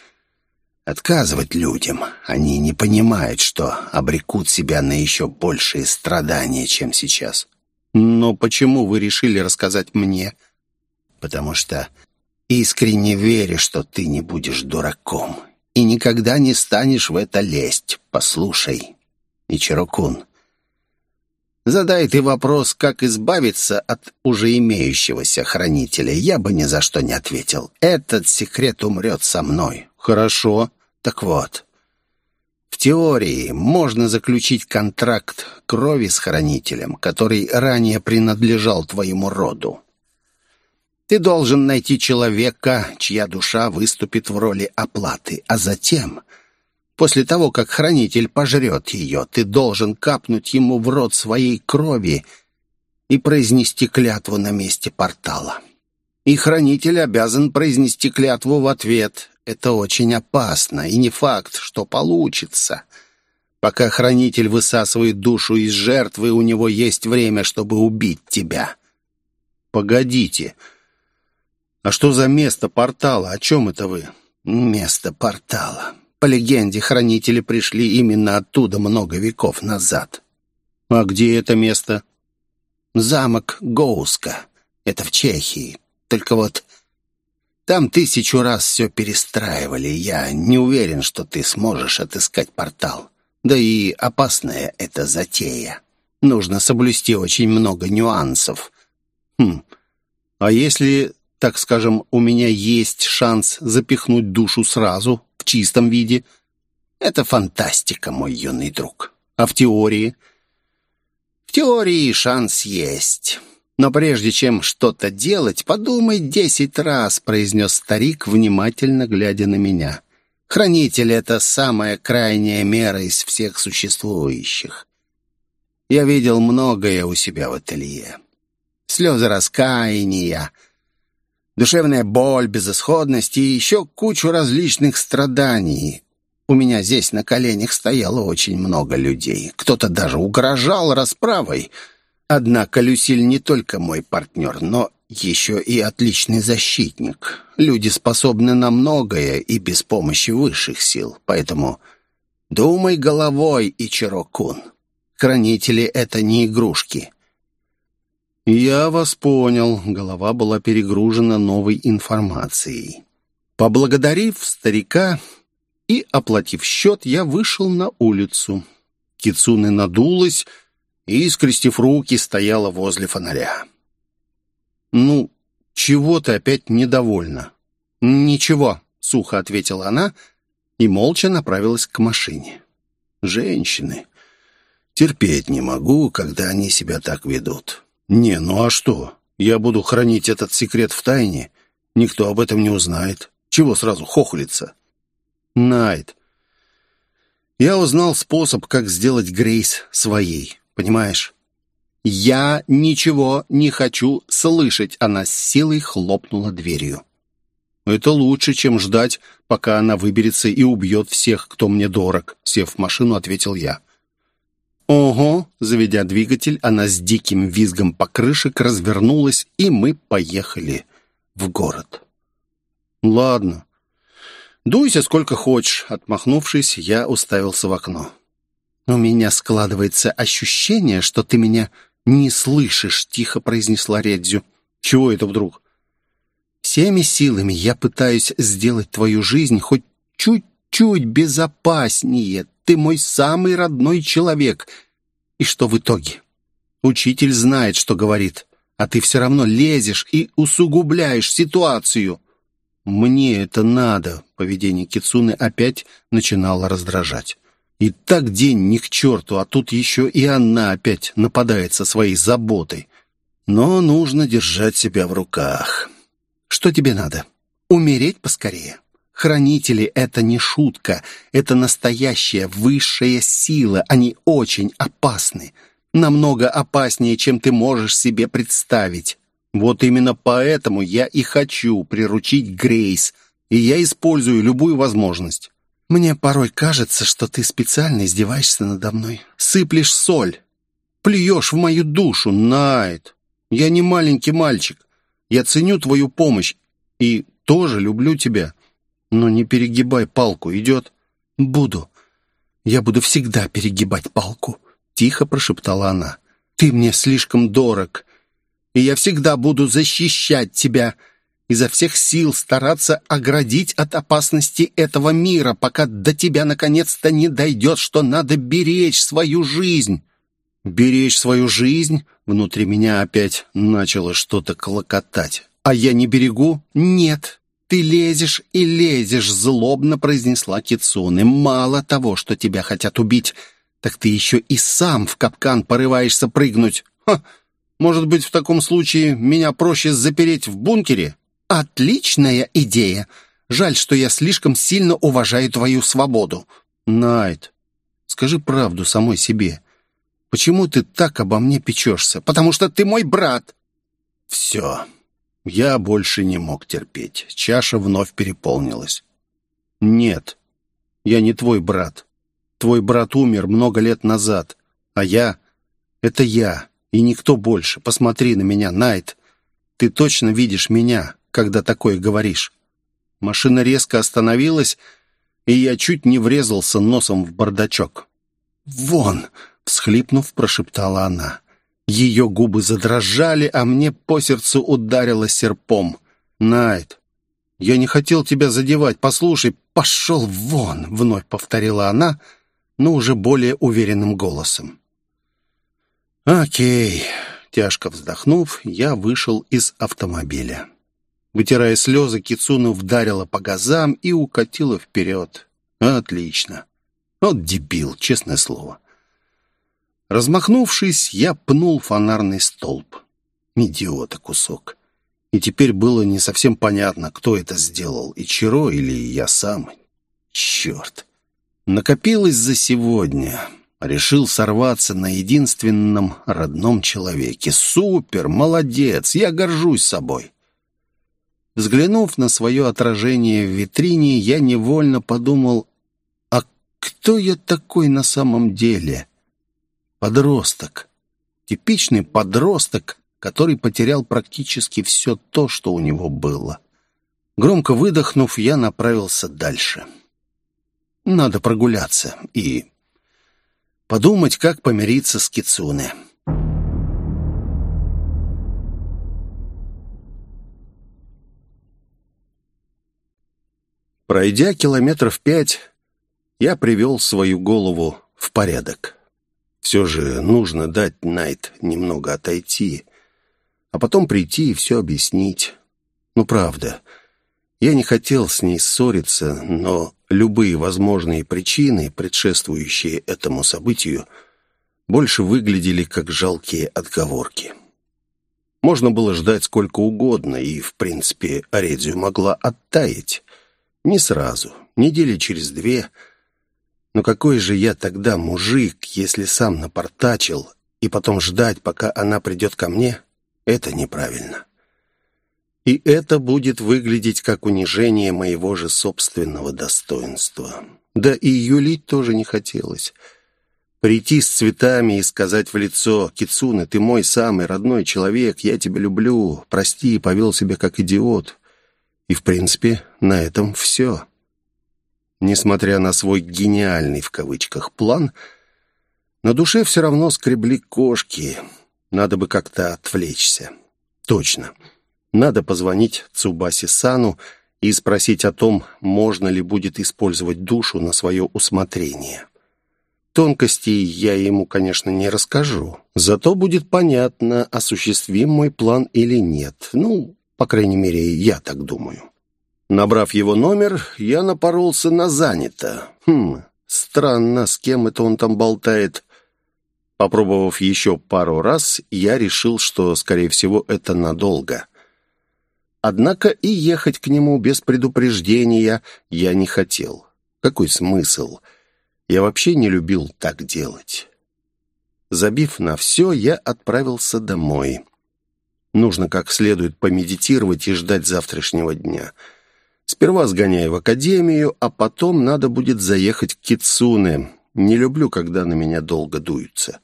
отказывать людям. Они не понимают, что обрекут себя на еще большие страдания, чем сейчас. Но почему вы решили рассказать мне? Потому что искренне верю, что ты не будешь дураком и никогда не станешь в это лезть. Послушай, Ичирокун, задай ты вопрос, как избавиться от уже имеющегося хранителя, я бы ни за что не ответил. Этот секрет умрет со мной. Хорошо. Так вот, в теории можно заключить контракт крови с хранителем, который ранее принадлежал твоему роду. Ты должен найти человека, чья душа выступит в роли оплаты, а затем, после того, как хранитель пожрет ее, ты должен капнуть ему в рот своей крови и произнести клятву на месте портала. И хранитель обязан произнести клятву в ответ, это очень опасно, и не факт, что получится. Пока хранитель высасывает душу из жертвы, у него есть время, чтобы убить тебя. Погодите. А что за место портала? О чем это вы? Место портала. По легенде, хранители пришли именно оттуда много веков назад. А где это место? Замок Гоуска. Это в Чехии. Только вот там тысячу раз все перестраивали. Я не уверен, что ты сможешь отыскать портал. Да и опасная эта затея. Нужно соблюсти очень много нюансов. Хм. А если, так скажем, у меня есть шанс запихнуть душу сразу, в чистом виде? Это фантастика, мой юный друг. А в теории? В теории шанс есть. Но прежде чем что-то делать, подумай десять раз», — произнес старик, внимательно глядя на меня. «Хранитель — это самая крайняя мера из всех существующих. Я видел многое у себя в ателье. Слезы раскаяния, душевная боль, безысходность и еще кучу различных страданий. У меня здесь на коленях стояло очень много людей. Кто-то даже угрожал расправой — Однако Люсиль не только мой партнер, но еще и отличный защитник. Люди способны на многое и без помощи высших сил, поэтому думай головой, Ичиро-кун. Хранители — это не игрушки. «Я вас понял». Голова была перегружена новой информацией. Поблагодарив старика и оплатив счет, я вышел на улицу. Кицуны надулась и, скрестив руки, стояла возле фонаря. «Ну, чего ты опять недовольна?» «Ничего», — сухо ответила она и молча направилась к машине. «Женщины. Терпеть не могу, когда они себя так ведут. Не, ну а что? Я буду хранить этот секрет в тайне. Никто об этом не узнает. Чего сразу хохлиться?» «Найт, я узнал способ, как сделать Грейс своей. Понимаешь? «Я ничего не хочу слышать!» Она с силой хлопнула дверью. «Это лучше, чем ждать, пока она выберется и убьет всех, кто мне дорог», сев в машину, ответил я. «Ого!» Заведя двигатель, она с диким визгом покрышек развернулась, и мы поехали в город. «Ладно. Дуйся сколько хочешь». Отмахнувшись, я уставился в окно. «У меня складывается ощущение, что ты меня не слышишь», — тихо произнесла Редзю. «Чего это вдруг?» «Всеми силами я пытаюсь сделать твою жизнь хоть чуть-чуть безопаснее. Ты мой самый родной человек. И что в итоге? Учитель знает, что говорит, а ты все равно лезешь и усугубляешь ситуацию». «Мне это надо», — поведение Кицуны опять начинало раздражать. И так день ни к черту, а тут еще и она опять нападает со своей заботой. Но нужно держать себя в руках. Что тебе надо? Умереть поскорее? Хранители — это не шутка, это настоящая высшая сила, они очень опасны. Намного опаснее, чем ты можешь себе представить. Вот именно поэтому я и хочу приручить Грейс, и я использую любую возможность. Мне порой кажется, что ты специально издеваешься надо мной. Сыплешь соль. Плюешь в мою душу, Найт. Я не маленький мальчик. Я ценю твою помощь и тоже люблю тебя. Но не перегибай палку, идет? Буду. Я буду всегда перегибать палку, тихо прошептала она. Ты мне слишком дорог, и я всегда буду защищать тебя изо всех сил стараться оградить от опасности этого мира, пока до тебя наконец-то не дойдет, что надо беречь свою жизнь. Беречь свою жизнь? Внутри меня опять начало что-то клокотать. А я не берегу? Нет. Ты лезешь и лезешь, злобно произнесла Кицуны. Мало того, что тебя хотят убить, так ты еще и сам в капкан порываешься прыгнуть. Ха! Может быть, в таком случае меня проще запереть в бункере? «Отличная идея! Жаль, что я слишком сильно уважаю твою свободу». «Найт, скажи правду самой себе. Почему ты так обо мне печешься? Потому что ты мой брат». «Все. Я больше не мог терпеть. Чаша вновь переполнилась». «Нет, я не твой брат. Твой брат умер много лет назад, а я — это я, и никто больше. Посмотри на меня, Найт. Ты точно видишь меня, когда такое говоришь. Машина резко остановилась, и я чуть не врезался носом в бардачок. «Вон!» — всхлипнув, прошептала она. Ее губы задрожали, а мне по сердцу ударило серпом. «Найт, я не хотел тебя задевать. Послушай, пошел вон!» — вновь повторила она, но уже более уверенным голосом. «Окей». Тяжко вздохнув, я вышел из автомобиля. Вытирая слезы, Кицуна вдарила по газам и укатила вперед. Отлично. Вот дебил, честное слово. Размахнувшись, я пнул фонарный столб. Идиота кусок. И теперь было не совсем понятно, кто это сделал, Ичиро или я сам. Черт. Накопилось за сегодня. Решил сорваться на единственном родном человеке. Супер, молодец, я горжусь собой. Взглянув на свое отражение в витрине, я невольно подумал, а кто я такой на самом деле? Подросток. Типичный подросток, который потерял практически все то, что у него было. Громко выдохнув, я направился дальше. Надо прогуляться и подумать, как помириться с Кицуне. Пройдя километров пять, я привел свою голову в порядок. Все же нужно дать Найт немного отойти, а потом прийти и все объяснить. Ну, правда, я не хотел с ней ссориться, но любые возможные причины, предшествующие этому событию, больше выглядели как жалкие отговорки. Можно было ждать сколько угодно, и, в принципе, Аредзию могла оттаять. Не сразу, недели через две. Но какой же я тогда мужик, если сам напортачил и потом ждать, пока она придет ко мне, это неправильно. И это будет выглядеть как унижение моего же собственного достоинства. Да и юлить тоже не хотелось. Прийти с цветами и сказать в лицо «Кицуне, ты мой самый родной человек, я тебя люблю, прости, повел себя как идиот». И, в принципе, на этом все. Несмотря на свой «гениальный» в кавычках план, на душе все равно скребли кошки. Надо бы как-то отвлечься. Точно. Надо позвонить Цубаси Сану и спросить о том, можно ли будет использовать душу на свое усмотрение. Тонкостей я ему, конечно, не расскажу. Зато будет понятно, осуществим мой план или нет. Ну, по крайней мере, я так думаю. Набрав его номер, я напоролся на занято. Хм, странно, с кем это он там болтает. Попробовав еще пару раз, я решил, что, скорее всего, это надолго. Однако и ехать к нему без предупреждения я не хотел. Какой смысл? Я вообще не любил так делать. Забив на все, я отправился домой. Нужно как следует помедитировать и ждать завтрашнего дня. Сперва сгоняю в академию, а потом надо будет заехать к Кицуне. Не люблю, когда на меня долго дуются.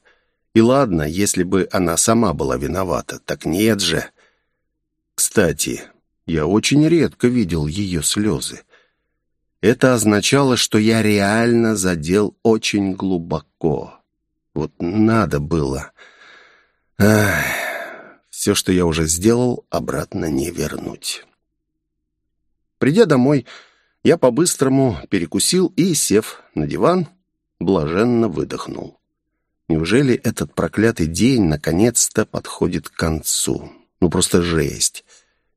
И ладно, если бы она сама была виновата, так нет же. Кстати, я очень редко видел ее слезы. Это означало, что я реально задел очень глубоко. Вот надо было. Ах, все, что я уже сделал, обратно не вернуть. Придя домой, я по-быстрому перекусил и, сев на диван, блаженно выдохнул. Неужели этот проклятый день наконец-то подходит к концу? Ну, просто жесть.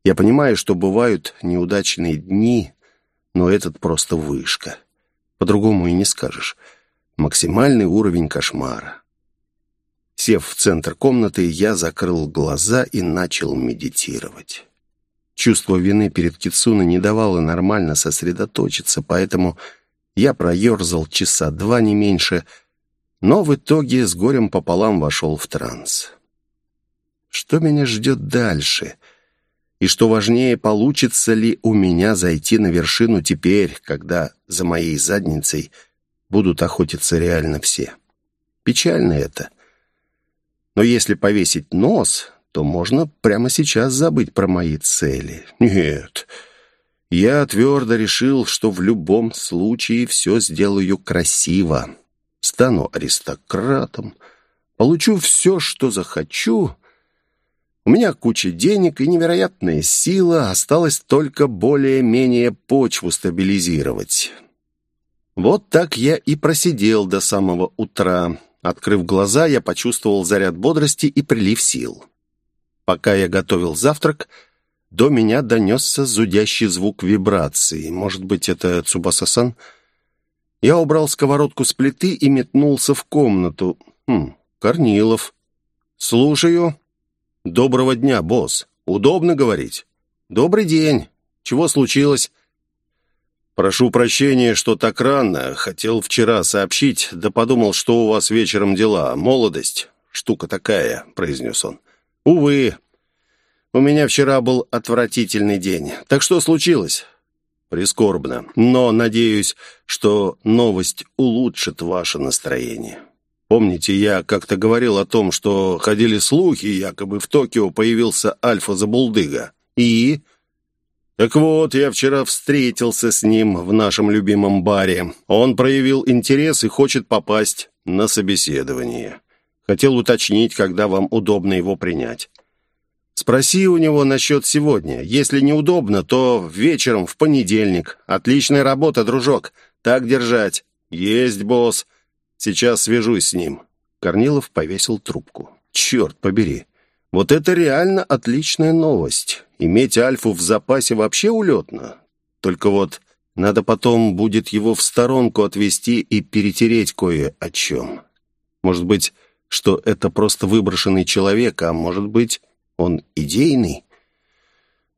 Я понимаю, что бывают неудачные дни, но этот просто вышка. По-другому и не скажешь. Максимальный уровень кошмара. Сев в центр комнаты, я закрыл глаза и начал медитировать. Чувство вины перед Кицуной не давало нормально сосредоточиться, поэтому я проерзал часа два, не меньше, но в итоге с горем пополам вошел в транс. Что меня ждет дальше — и, что важнее, получится ли у меня зайти на вершину теперь, когда за моей задницей будут охотиться реально все. Печально это. Но если повесить нос, то можно прямо сейчас забыть про мои цели. Нет, я твердо решил, что в любом случае все сделаю красиво. Стану аристократом, получу все, что захочу, у меня куча денег и невероятная сила, осталось только более-менее почву стабилизировать. Вот так я и просидел до самого утра. Открыв глаза, я почувствовал заряд бодрости и прилив сил. Пока я готовил завтрак, до меня донесся зудящий звук вибрации. Может быть, это Цубаса-сан? Я убрал сковородку с плиты и метнулся в комнату. Хм, Корнилов. «Слушаю», «Доброго дня, босс. Удобно говорить?» «Добрый день. Чего случилось?» «Прошу прощения, что так рано. Хотел вчера сообщить, да подумал, что у вас вечером дела. Молодость. Штука такая», — произнес он. «Увы. У меня вчера был отвратительный день. Так что случилось?» «Прискорбно. Но надеюсь, что новость улучшит ваше настроение». Помните, я как-то говорил о том, что ходили слухи, якобы в Токио появился Альфа-Забулдыга. И... Так вот, я вчера встретился с ним в нашем любимом баре. Он проявил интерес и хочет попасть на собеседование. Хотел уточнить, когда вам удобно его принять. Спроси у него насчет сегодня. Если неудобно, то вечером в понедельник. Отличная работа, дружок. Так держать. Есть, босс. Сейчас свяжусь с ним». Корнилов повесил трубку. «Черт побери! Вот это реально отличная новость. Иметь Альфу в запасе вообще улетно. Только вот надо потом будет его в сторонку отвести и перетереть кое о чем. Может быть, что это просто выброшенный человек, а может быть, он идейный?»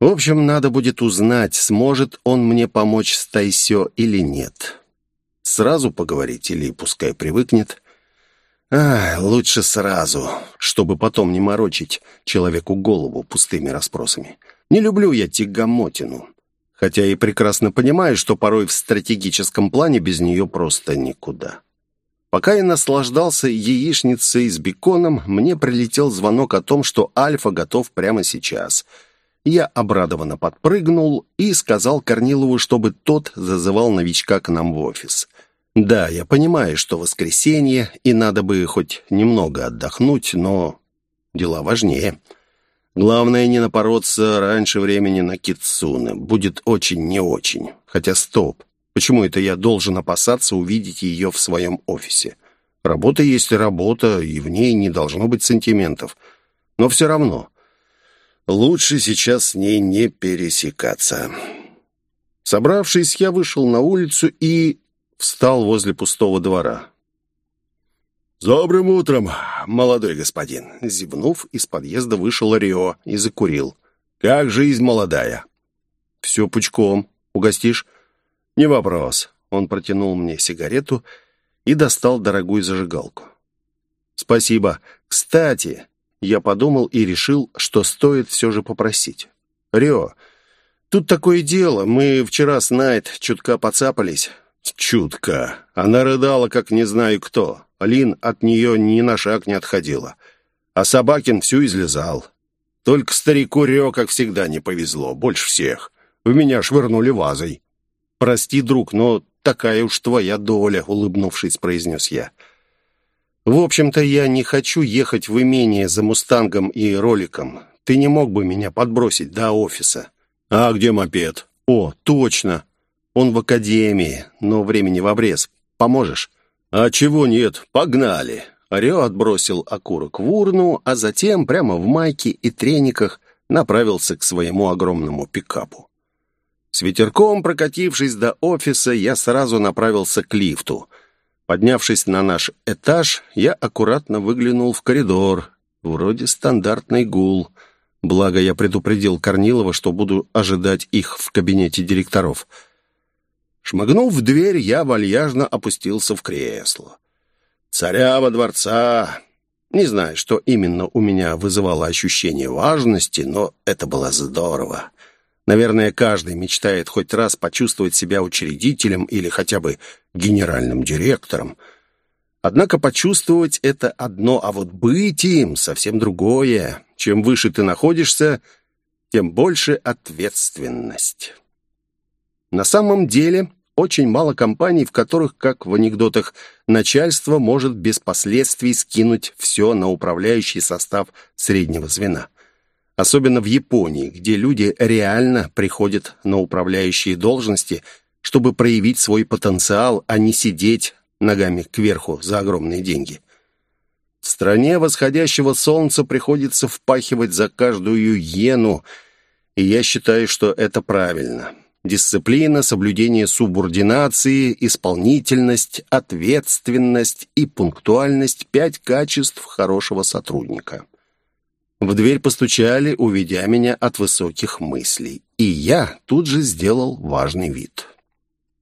В общем, надо будет узнать, сможет он мне помочь с Тайсё или нет. Сразу поговорить или пускай привыкнет. А, лучше сразу, чтобы потом не морочить человеку голову пустыми расспросами. Не люблю я тягомотину, хотя и прекрасно понимаю, что порой в стратегическом плане без нее просто никуда. Пока я наслаждался яичницей с беконом, мне прилетел звонок о том, что Альфа готов прямо сейчас. Я обрадованно подпрыгнул и сказал Корнилову, чтобы тот зазывал новичка к нам в офис. Да, я понимаю, что воскресенье, и надо бы хоть немного отдохнуть, но дела важнее. Главное не напороться раньше времени на Китсуны. Будет очень не очень. Хотя стоп. Почему это я должен опасаться увидеть ее в своем офисе? Работа есть работа, и в ней не должно быть сантиментов. Но все равно. Лучше сейчас с ней не пересекаться. Собравшись, я вышел на улицу и встал возле пустого двора. «С добрым утром, молодой господин!» Зевнув, из подъезда вышел Рио и закурил. «Как жизнь молодая?» «Все пучком. Угостишь?» «Не вопрос». Он протянул мне сигарету и достал дорогую зажигалку. «Спасибо. Кстати, я подумал и решил, что стоит все же попросить. Рио, тут такое дело. Мы вчера с Найт чутка поцапались. Чутка. Она рыдала, как не знаю кто. Лин от нее ни на шаг не отходила. А Собакин всю излезал. Только старику Рио, как всегда, не повезло. Больше всех. В меня швырнули вазой. «Прости, друг, но такая уж твоя доля», — улыбнувшись, произнес я. «В общем-то, я не хочу ехать в имение за мустангом и роликом. Ты не мог бы меня подбросить до офиса?» «А где мопед?» «О, точно. Он в академии, но времени в обрез. Поможешь?» «А чего нет? Погнали!» Орё отбросил окурок в урну, а затем прямо в майке и трениках направился к своему огромному пикапу. С ветерком, прокатившись до офиса, я сразу направился к лифту. Поднявшись на наш этаж, я аккуратно выглянул в коридор. Вроде стандартный гул. Благо, я предупредил Корнилова, что буду ожидать их в кабинете директоров — Шмыгнув в дверь, я вальяжно опустился в кресло. Царя во дворца... Не знаю, что именно у меня вызывало ощущение важности, но это было здорово. Наверное, каждый мечтает хоть раз почувствовать себя учредителем или хотя бы генеральным директором. Однако почувствовать это одно, а вот быть им совсем другое. Чем выше ты находишься, тем больше ответственность. На самом деле, очень мало компаний, в которых, как в анекдотах, начальство может без последствий скинуть все на управляющий состав среднего звена. Особенно в Японии, где люди реально приходят на управляющие должности, чтобы проявить свой потенциал, а не сидеть ногами кверху за огромные деньги. В стране восходящего солнца приходится впахивать за каждую иену, и я считаю, что это правильно. Дисциплина, соблюдение субординации, исполнительность, ответственность и пунктуальность – пять качеств хорошего сотрудника. В дверь постучали, уведя меня от высоких мыслей, и я тут же сделал важный вид.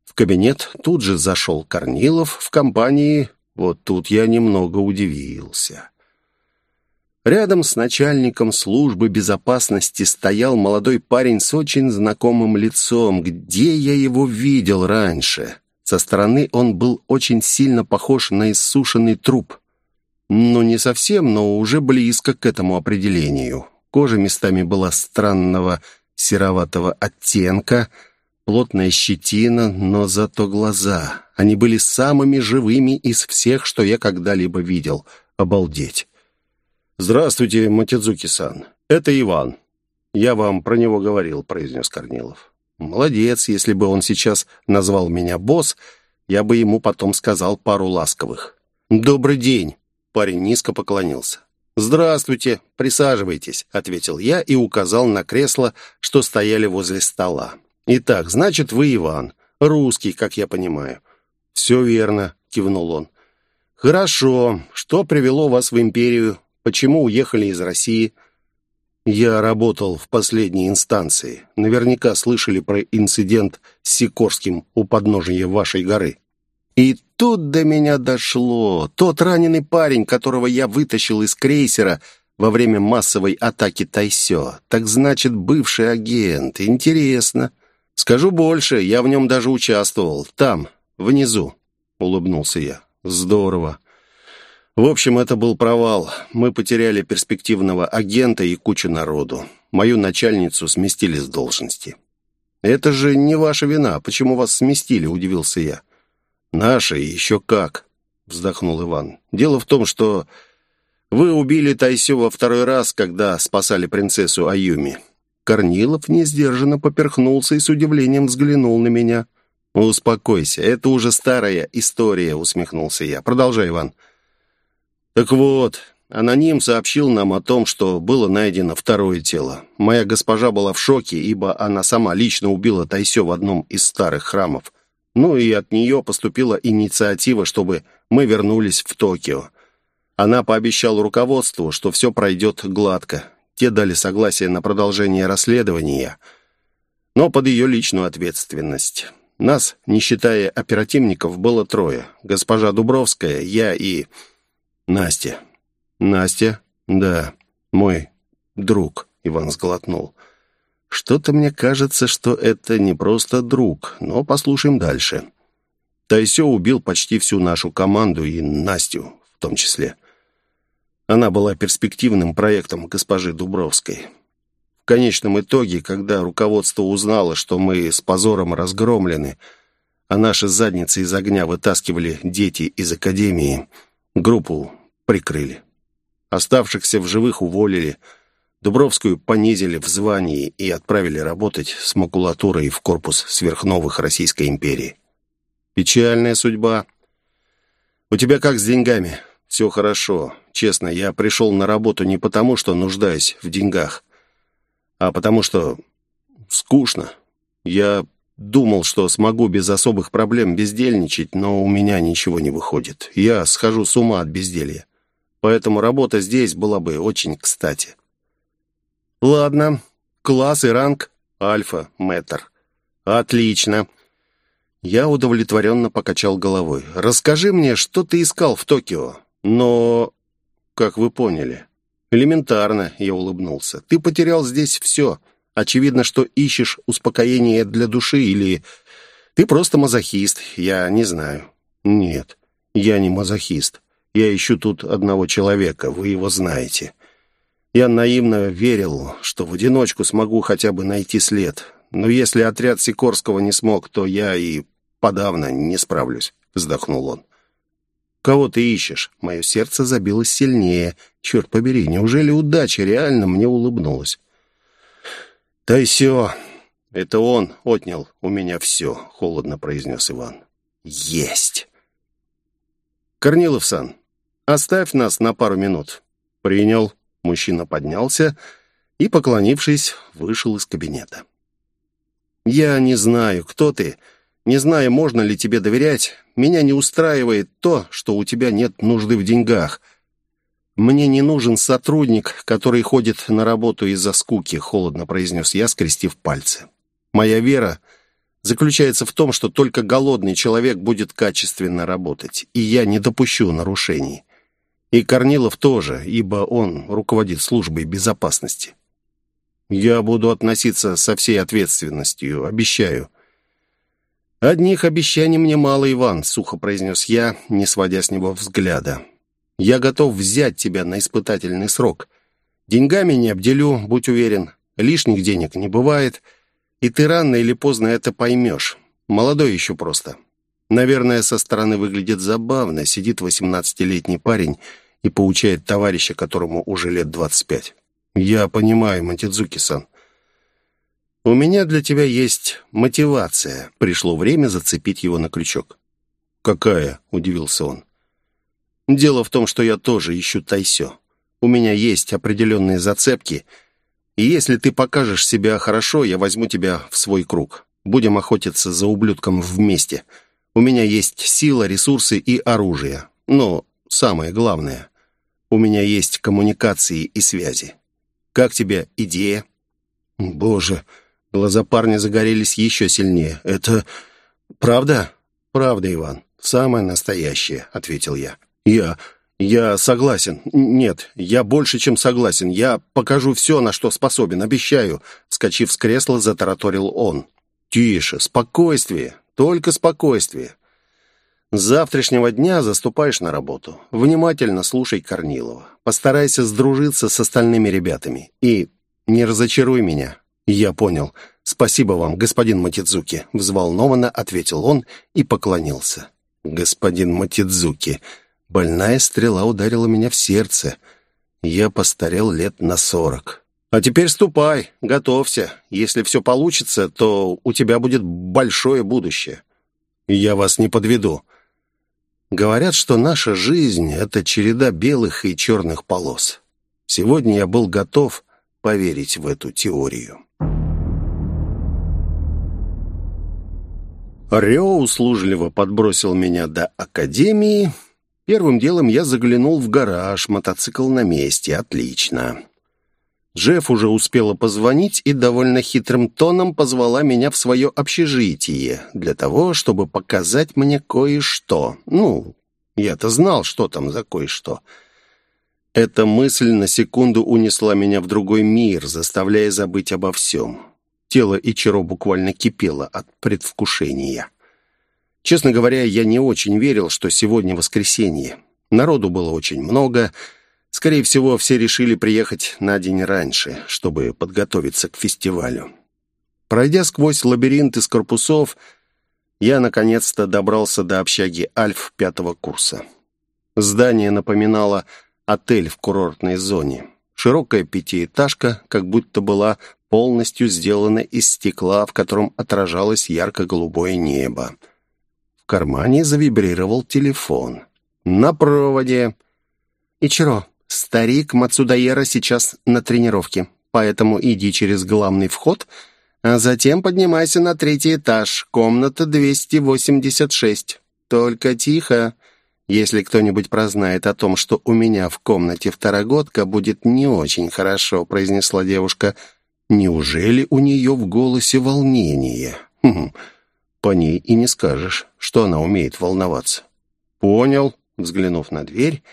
В кабинет тут же зашел Корнилов в компании, вот тут я немного удивился. Рядом с начальником службы безопасности стоял молодой парень с очень знакомым лицом. Где я его видел раньше? Со стороны он был очень сильно похож на иссушенный труп. Ну, не совсем, но уже близко к этому определению. Кожа местами была странного сероватого оттенка, плотная щетина, но зато глаза. Они были самыми живыми из всех, что я когда-либо видел. Обалдеть! «Здравствуйте, Матидзуки-сан. Это Иван. Я вам про него говорил», — произнес Корнилов. «Молодец. Если бы он сейчас назвал меня босс, я бы ему потом сказал пару ласковых». «Добрый день», — парень низко поклонился. «Здравствуйте, присаживайтесь», — ответил я и указал на кресло, что стояли возле стола. «Итак, значит, вы Иван. Русский, как я понимаю». «Все верно», — кивнул он. «Хорошо. Что привело вас в империю? Почему уехали из России? Я работал в последней инстанции. Наверняка слышали про инцидент с Сикорским у подножия вашей горы. И тут до меня дошло. Тот раненый парень, которого я вытащил из крейсера во время массовой атаки Тайсё. Так значит, бывший агент. Интересно. Скажу больше, я в нем даже участвовал. Там, внизу, улыбнулся я. Здорово. В общем, это был провал. Мы потеряли перспективного агента и кучу народу. Мою начальницу сместили с должности. «Это же не ваша вина. Почему вас сместили?» – удивился я. «Наша еще как», – вздохнул Иван. «Дело в том, что вы убили Тайсю во второй раз, когда спасали принцессу Аюми». Корнилов несдержанно поперхнулся и с удивлением взглянул на меня. «Успокойся, это уже старая история», — усмехнулся я. «Продолжай, Иван». «Так вот, аноним сообщил нам о том, что было найдено второе тело. Моя госпожа была в шоке, ибо она сама лично убила Тайсё в одном из старых храмов. Ну и от нее поступила инициатива, чтобы мы вернулись в Токио. Она пообещала руководству, что все пройдет гладко. Те дали согласие на продолжение расследования, но под ее личную ответственность. Нас, не считая оперативников, было трое. Госпожа Дубровская, я и... Настя. Настя? Да, мой друг, Иван сглотнул. Что-то мне кажется, что это не просто друг, но послушаем дальше. Тайсё убил почти всю нашу команду и Настю в том числе. Она была перспективным проектом госпожи Дубровской. В конечном итоге, когда руководство узнало, что мы с позором разгромлены, а наши задницы из огня вытаскивали дети из академии, Группу прикрыли. Оставшихся в живых уволили. Дубровскую понизили в звании и отправили работать с макулатурой в корпус сверхновых Российской империи. Печальная судьба. У тебя как с деньгами? Все хорошо. Честно, я пришел на работу не потому, что нуждаюсь в деньгах, а потому что скучно. Я Думал, что смогу без особых проблем бездельничать, но у меня ничего не выходит. Я схожу с ума от безделья. Поэтому работа здесь была бы очень кстати. Ладно, класс и ранг альфа, метр. Отлично. Я удовлетворенно покачал головой. Расскажи мне, что ты искал в Токио. Но, как вы поняли, элементарно, я улыбнулся. Ты потерял здесь все — Очевидно, что ищешь успокоение для души или... Ты просто мазохист, я не знаю. Нет, я не мазохист. Я ищу тут одного человека, вы его знаете. Я наивно верил, что в одиночку смогу хотя бы найти след. Но если отряд Сикорского не смог, то я и подавно не справлюсь», — вздохнул он. «Кого ты ищешь?» Мое сердце забилось сильнее. Черт побери, неужели удача реально мне улыбнулась? «Тайсё, это он отнял у меня все», — холодно произнес Иван. «Есть!» «Корнилов-сан, оставь нас на пару минут». «Принял». Мужчина поднялся и, поклонившись, вышел из кабинета. «Я не знаю, кто ты, не знаю, можно ли тебе доверять. Меня не устраивает то, что у тебя нет нужды в деньгах». «Мне не нужен сотрудник, который ходит на работу из-за скуки», — холодно произнес я, скрестив пальцы. «Моя вера заключается в том, что только голодный человек будет качественно работать, и я не допущу нарушений. И Корнилов тоже, ибо он руководит службой безопасности. Я буду относиться со всей ответственностью, обещаю». «Одних обещаний мне мало, Иван», — сухо произнес я, не сводя с него взгляда. Я готов взять тебя на испытательный срок. Деньгами не обделю, будь уверен. Лишних денег не бывает. И ты рано или поздно это поймешь. Молодой еще просто. Наверное, со стороны выглядит забавно. Сидит восемнадцатилетний парень и поучает товарища, которому уже лет двадцать пять. Я понимаю, Матидзуки-сан. У меня для тебя есть мотивация. Пришло время зацепить его на крючок. «Какая?» — удивился он. Дело в том, что я тоже ищу Тайсё. У меня есть определенные зацепки, и если ты покажешь себя хорошо, я возьму тебя в свой круг. Будем охотиться за ублюдком вместе. У меня есть сила, ресурсы и оружие. Но самое главное, у меня есть коммуникации и связи. Как тебе идея? Боже, глаза парня загорелись еще сильнее. Это правда? Правда, Иван. «Самое настоящее», — ответил я. «Я... я согласен. Нет, я больше, чем согласен. Я покажу все, на что способен, обещаю», — вскочив с кресла, затараторил он. «Тише, спокойствие, только спокойствие. С завтрашнего дня заступаешь на работу. Внимательно слушай Корнилова. Постарайся сдружиться с остальными ребятами. И не разочаруй меня». «Я понял. Спасибо вам, господин Матидзуки», — взволнованно ответил он и поклонился. «Господин Матидзуки». Больная стрела ударила меня в сердце. Я постарел лет на сорок. А теперь ступай, готовься. Если все получится, то у тебя будет большое будущее. Я вас не подведу. Говорят, что наша жизнь — это череда белых и черных полос. Сегодня я был готов поверить в эту теорию. Рео услужливо подбросил меня до академии. Первым делом я заглянул в гараж, мотоцикл на месте, отлично. Джефф уже успела позвонить и довольно хитрым тоном позвала меня в свое общежитие для того, чтобы показать мне кое-что. Ну, я-то знал, что там за кое-что. Эта мысль на секунду унесла меня в другой мир, заставляя забыть обо всем. Тело Ичиро буквально кипело от предвкушения. Честно говоря, я не очень верил, что сегодня воскресенье. Народу было очень много — Скорее всего, все решили приехать на день раньше, чтобы подготовиться к фестивалю. Пройдя сквозь лабиринт из корпусов, я наконец-то добрался до общаги Альф пятого курса. Здание напоминало отель в курортной зоне. Широкая пятиэтажка, как будто была полностью сделана из стекла, в котором отражалось ярко-голубое небо. В кармане завибрировал телефон. На проводе. «Ичиро, Старик Мацудаера сейчас на тренировке, поэтому иди через главный вход, а затем поднимайся на третий этаж, комната 286. Только тихо. Если кто-нибудь прознает о том, что у меня в комнате второгодка, будет не очень хорошо», — произнесла девушка. «Неужели у нее в голосе волнение?» хм, «По ней и не скажешь, что она умеет волноваться». «Понял», — взглянув на дверь, —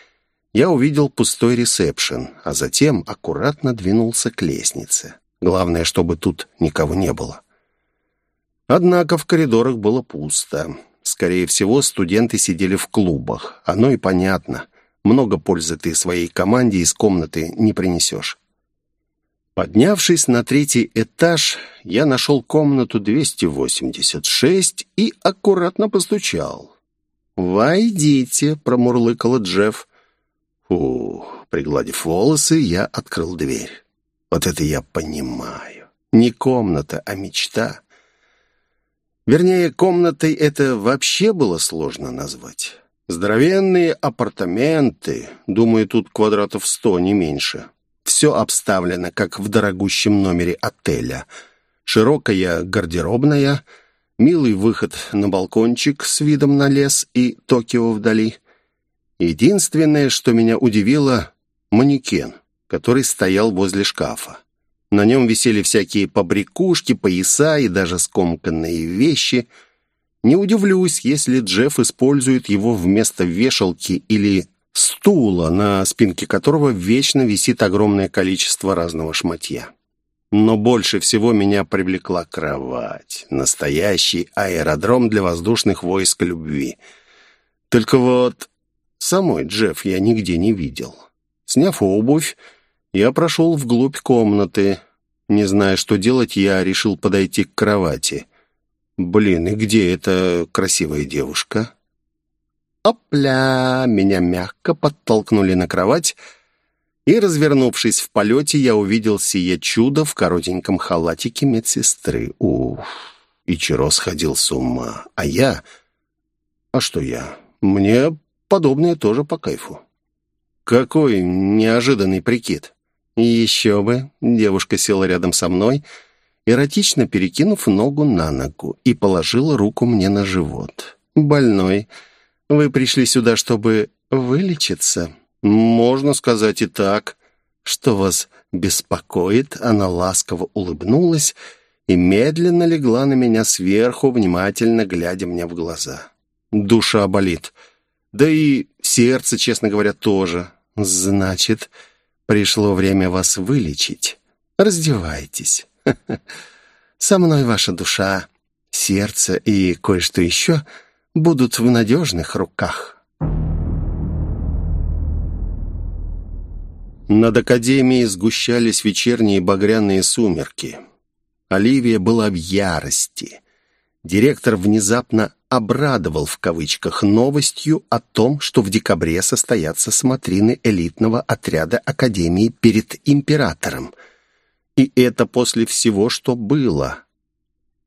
я увидел пустой ресепшн, а затем аккуратно двинулся к лестнице. Главное, чтобы тут никого не было. Однако в коридорах было пусто. Скорее всего, студенты сидели в клубах. Оно и понятно. Много пользы ты своей команде из комнаты не принесешь. Поднявшись на третий этаж, я нашел комнату 286 и аккуратно постучал. «Войдите», — промурлыкала Джефф. Ух, пригладив волосы, я открыл дверь. Вот это я понимаю. Не комната, а мечта. Вернее, комнатой это вообще было сложно назвать. Здоровенные апартаменты, думаю, тут квадратов сто, не меньше. Все обставлено, как в дорогущем номере отеля. Широкая гардеробная, милый выход на балкончик с видом на лес и Токио вдали — Единственное, что меня удивило — манекен, который стоял возле шкафа. На нем висели всякие побрякушки, пояса и даже скомканные вещи. Не удивлюсь, если Джефф использует его вместо вешалки или стула, на спинке которого вечно висит огромное количество разного шматья. Но больше всего меня привлекла кровать. Настоящий аэродром для воздушных войск любви. Только вот Самой Джефф я нигде не видел. Сняв обувь, я прошел вглубь комнаты. Не зная, что делать, я решил подойти к кровати. Блин, и где эта красивая девушка? Опля! Меня мягко подтолкнули на кровать, и, развернувшись в полете, я увидел сие чудо в коротеньком халатике медсестры. Ух! И Чиро сходил с ума. А я... А что я? Мне подобное тоже по кайфу. Какой неожиданный прикид. Еще бы. Девушка села рядом со мной, эротично перекинув ногу на ногу, и положила руку мне на живот. «Больной, вы пришли сюда, чтобы вылечиться?» «Можно сказать и так. Что вас беспокоит?» Она ласково улыбнулась и медленно легла на меня сверху, внимательно глядя мне в глаза. Душа болит. Да и сердце, честно говоря, тоже. Значит, пришло время вас вылечить. Раздевайтесь. Со мной ваша душа, сердце и кое-что еще будут в надежных руках. Над Академией сгущались вечерние багряные сумерки. Оливия была в ярости. Директор внезапно «обрадовал» в кавычках новостью о том, что в декабре состоятся смотрины элитного отряда Академии перед императором. И это после всего, что было.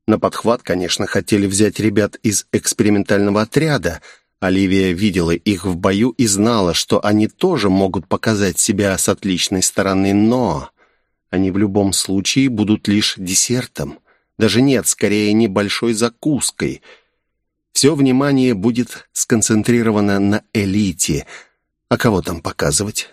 На подхват, конечно, хотели взять ребят из экспериментального отряда – Оливия видела их в бою и знала, что они тоже могут показать себя с отличной стороны, но они в любом случае будут лишь десертом. Даже нет, скорее небольшой закуской. Все внимание будет сконцентрировано на элите. А кого там показывать?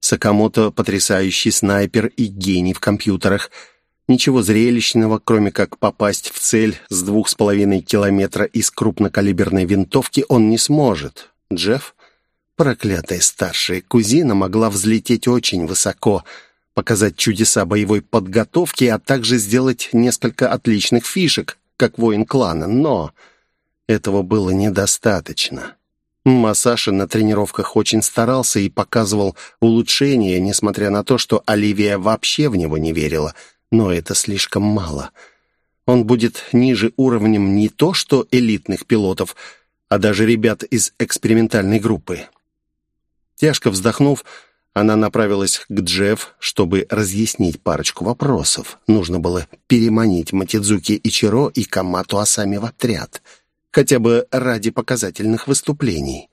Сакамото — потрясающий снайпер и гений в компьютерах — Ничего зрелищного, кроме как попасть в цель с двух с половиной километра из крупнокалиберной винтовки, он не сможет. Джефф, проклятая старшая кузина, могла взлететь очень высоко, показать чудеса боевой подготовки, а также сделать несколько отличных фишек, как воин клана, но этого было недостаточно. Масаши на тренировках очень старался и показывал улучшения, несмотря на то, что Оливия вообще в него не верила — но это слишком мало. Он будет ниже уровнем не то что элитных пилотов, а даже ребят из экспериментальной группы. Тяжко вздохнув, она направилась к Джефф, чтобы разъяснить парочку вопросов. Нужно было переманить Матидзуки Ичиро и Камату Асами в отряд, хотя бы ради показательных выступлений.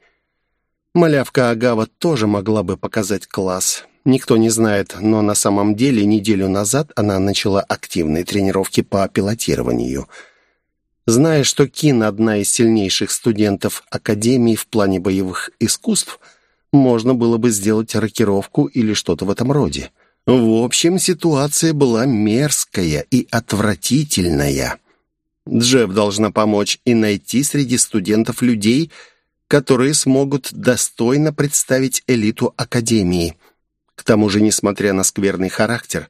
Малявка Агава тоже могла бы показать класс, Никто не знает, но на самом деле неделю назад она начала активные тренировки по пилотированию. Зная, что Кин – одна из сильнейших студентов Академии в плане боевых искусств, можно было бы сделать рокировку или что-то в этом роде. В общем, ситуация была мерзкая и отвратительная. Джеб должна помочь и найти среди студентов людей, которые смогут достойно представить элиту Академии – к тому же, несмотря на скверный характер,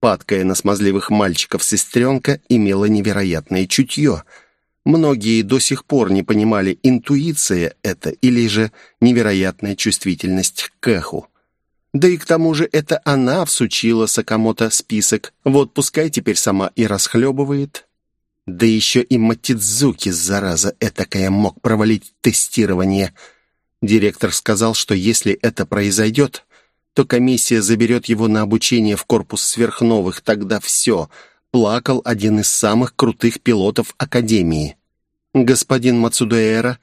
падкая на смазливых мальчиков сестренка имела невероятное чутье. Многие до сих пор не понимали, интуиция это или же невероятная чувствительность к эху. Да и к тому же это она всучила Сакамото список. Вот пускай теперь сама и расхлебывает. Да еще и Матидзуки, зараза этакая, мог провалить тестирование. Директор сказал, что если это произойдет, то комиссия заберет его на обучение в корпус сверхновых. Тогда все. Плакал один из самых крутых пилотов Академии. Господин Мацудуэра,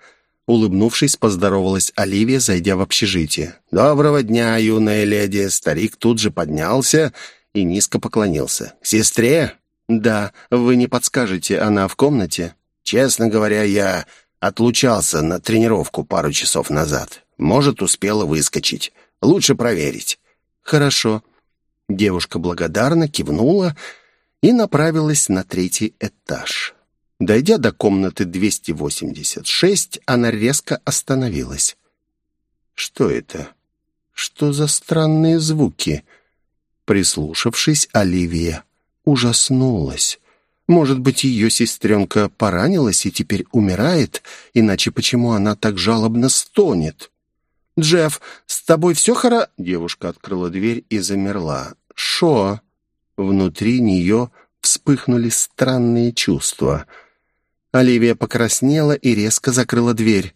улыбнувшись, поздоровалась Оливия, зайдя в общежитие. «Доброго дня, юная леди!» Старик тут же поднялся и низко поклонился. «К сестре?» «Да, вы не подскажете, она в комнате?» «Честно говоря, я отлучался на тренировку пару часов назад. Может, успела выскочить. Лучше проверить». «Хорошо». Девушка благодарно кивнула и направилась на третий этаж. Дойдя до комнаты 286, она резко остановилась. «Что это? Что за странные звуки?» Прислушавшись, Оливия ужаснулась. Может быть, ее сестренка поранилась и теперь умирает, иначе почему она так жалобно стонет? «Джефф, с тобой все хоро...» Девушка открыла дверь и замерла. «Шо?» Внутри нее вспыхнули странные чувства. Оливия покраснела и резко закрыла дверь.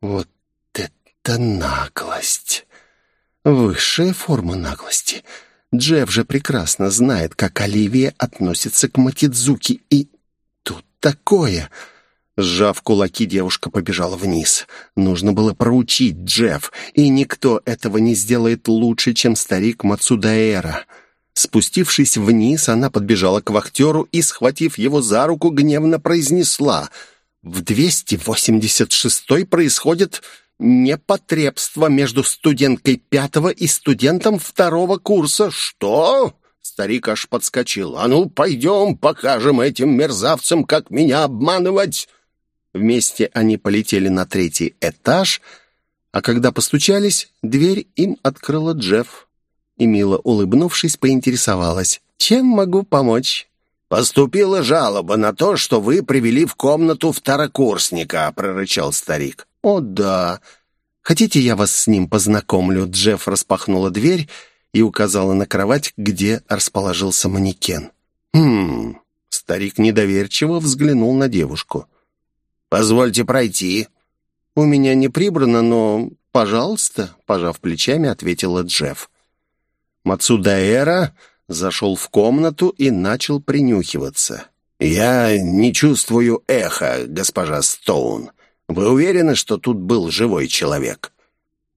«Вот это наглость! Высшая форма наглости!» Джефф же прекрасно знает, как Оливия относится к Матидзуки, и тут такое... Сжав кулаки, девушка побежала вниз. Нужно было проучить Джефф, и никто этого не сделает лучше, чем старик Мацудаэра. Спустившись вниз, она подбежала к вахтеру и, схватив его за руку, гневно произнесла «В 286-й происходит непотребство между студенткой пятого и студентом второго курса». «Что?» Старик аж подскочил. «А ну, пойдем, покажем этим мерзавцам, как меня обманывать!» Вместе они полетели на третий этаж, а когда постучались, дверь им открыла Джефф. И, мило улыбнувшись, поинтересовалась, «Чем могу помочь?» «Поступила жалоба на то, что вы привели в комнату второкурсника», — прорычал старик. «О, да. Хотите, я вас с ним познакомлю?» Джефф распахнула дверь и указала на кровать, где расположился манекен. «Хм...» Старик недоверчиво взглянул на девушку. «Позвольте пройти». «У меня не прибрано, но, пожалуйста», — пожав плечами, ответила Джефф. Мацудаэра зашел в комнату и начал принюхиваться. «Я не чувствую эха, госпожа Стоун. Вы уверены, что тут был живой человек?»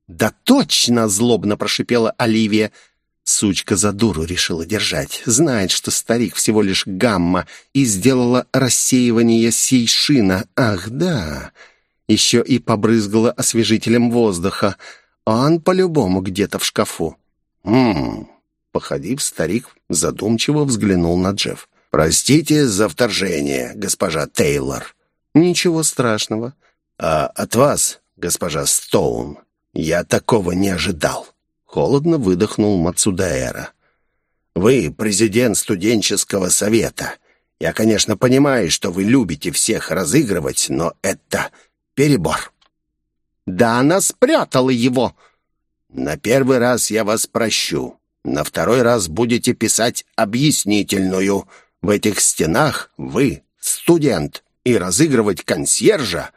«Да точно!» — злобно прошипела Оливия. Сучка за дуру решила держать. Знает, что старик всего лишь гамма и сделала рассеивание сейшина. Ах, да! Еще и побрызгала освежителем воздуха. Он по-любому где-то в шкафу. «Ммм...» Походив, старик задумчиво взглянул на Джефф. «Простите за вторжение, госпожа Тейлор». «Ничего страшного». «А от вас, госпожа Стоун, я такого не ожидал». Холодно выдохнул Мацудаэра. «Вы президент студенческого совета. Я, конечно, понимаю, что вы любите всех разыгрывать, но это перебор». «Да она спрятала его!» «На первый раз я вас прощу. На второй раз будете писать объяснительную. В этих стенах вы студент, и разыгрывать консьержа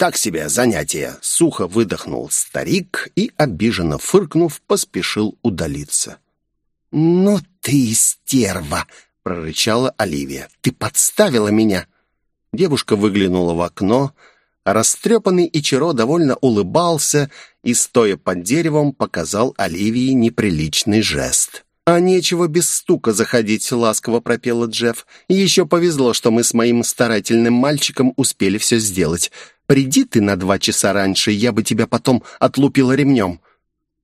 «Так себе занятие!» — сухо выдохнул старик и, обиженно фыркнув, поспешил удалиться. «Ну ты стерва!» — прорычала Оливия. «Ты подставила меня!» Девушка выглянула в окно, растрепанный Ичиро довольно улыбался и, стоя под деревом, показал Оливии неприличный жест. «А нечего без стука заходить», — ласково пропела Джефф. «Еще повезло, что мы с моим старательным мальчиком успели все сделать. Приди ты на два часа раньше, я бы тебя потом отлупила ремнем».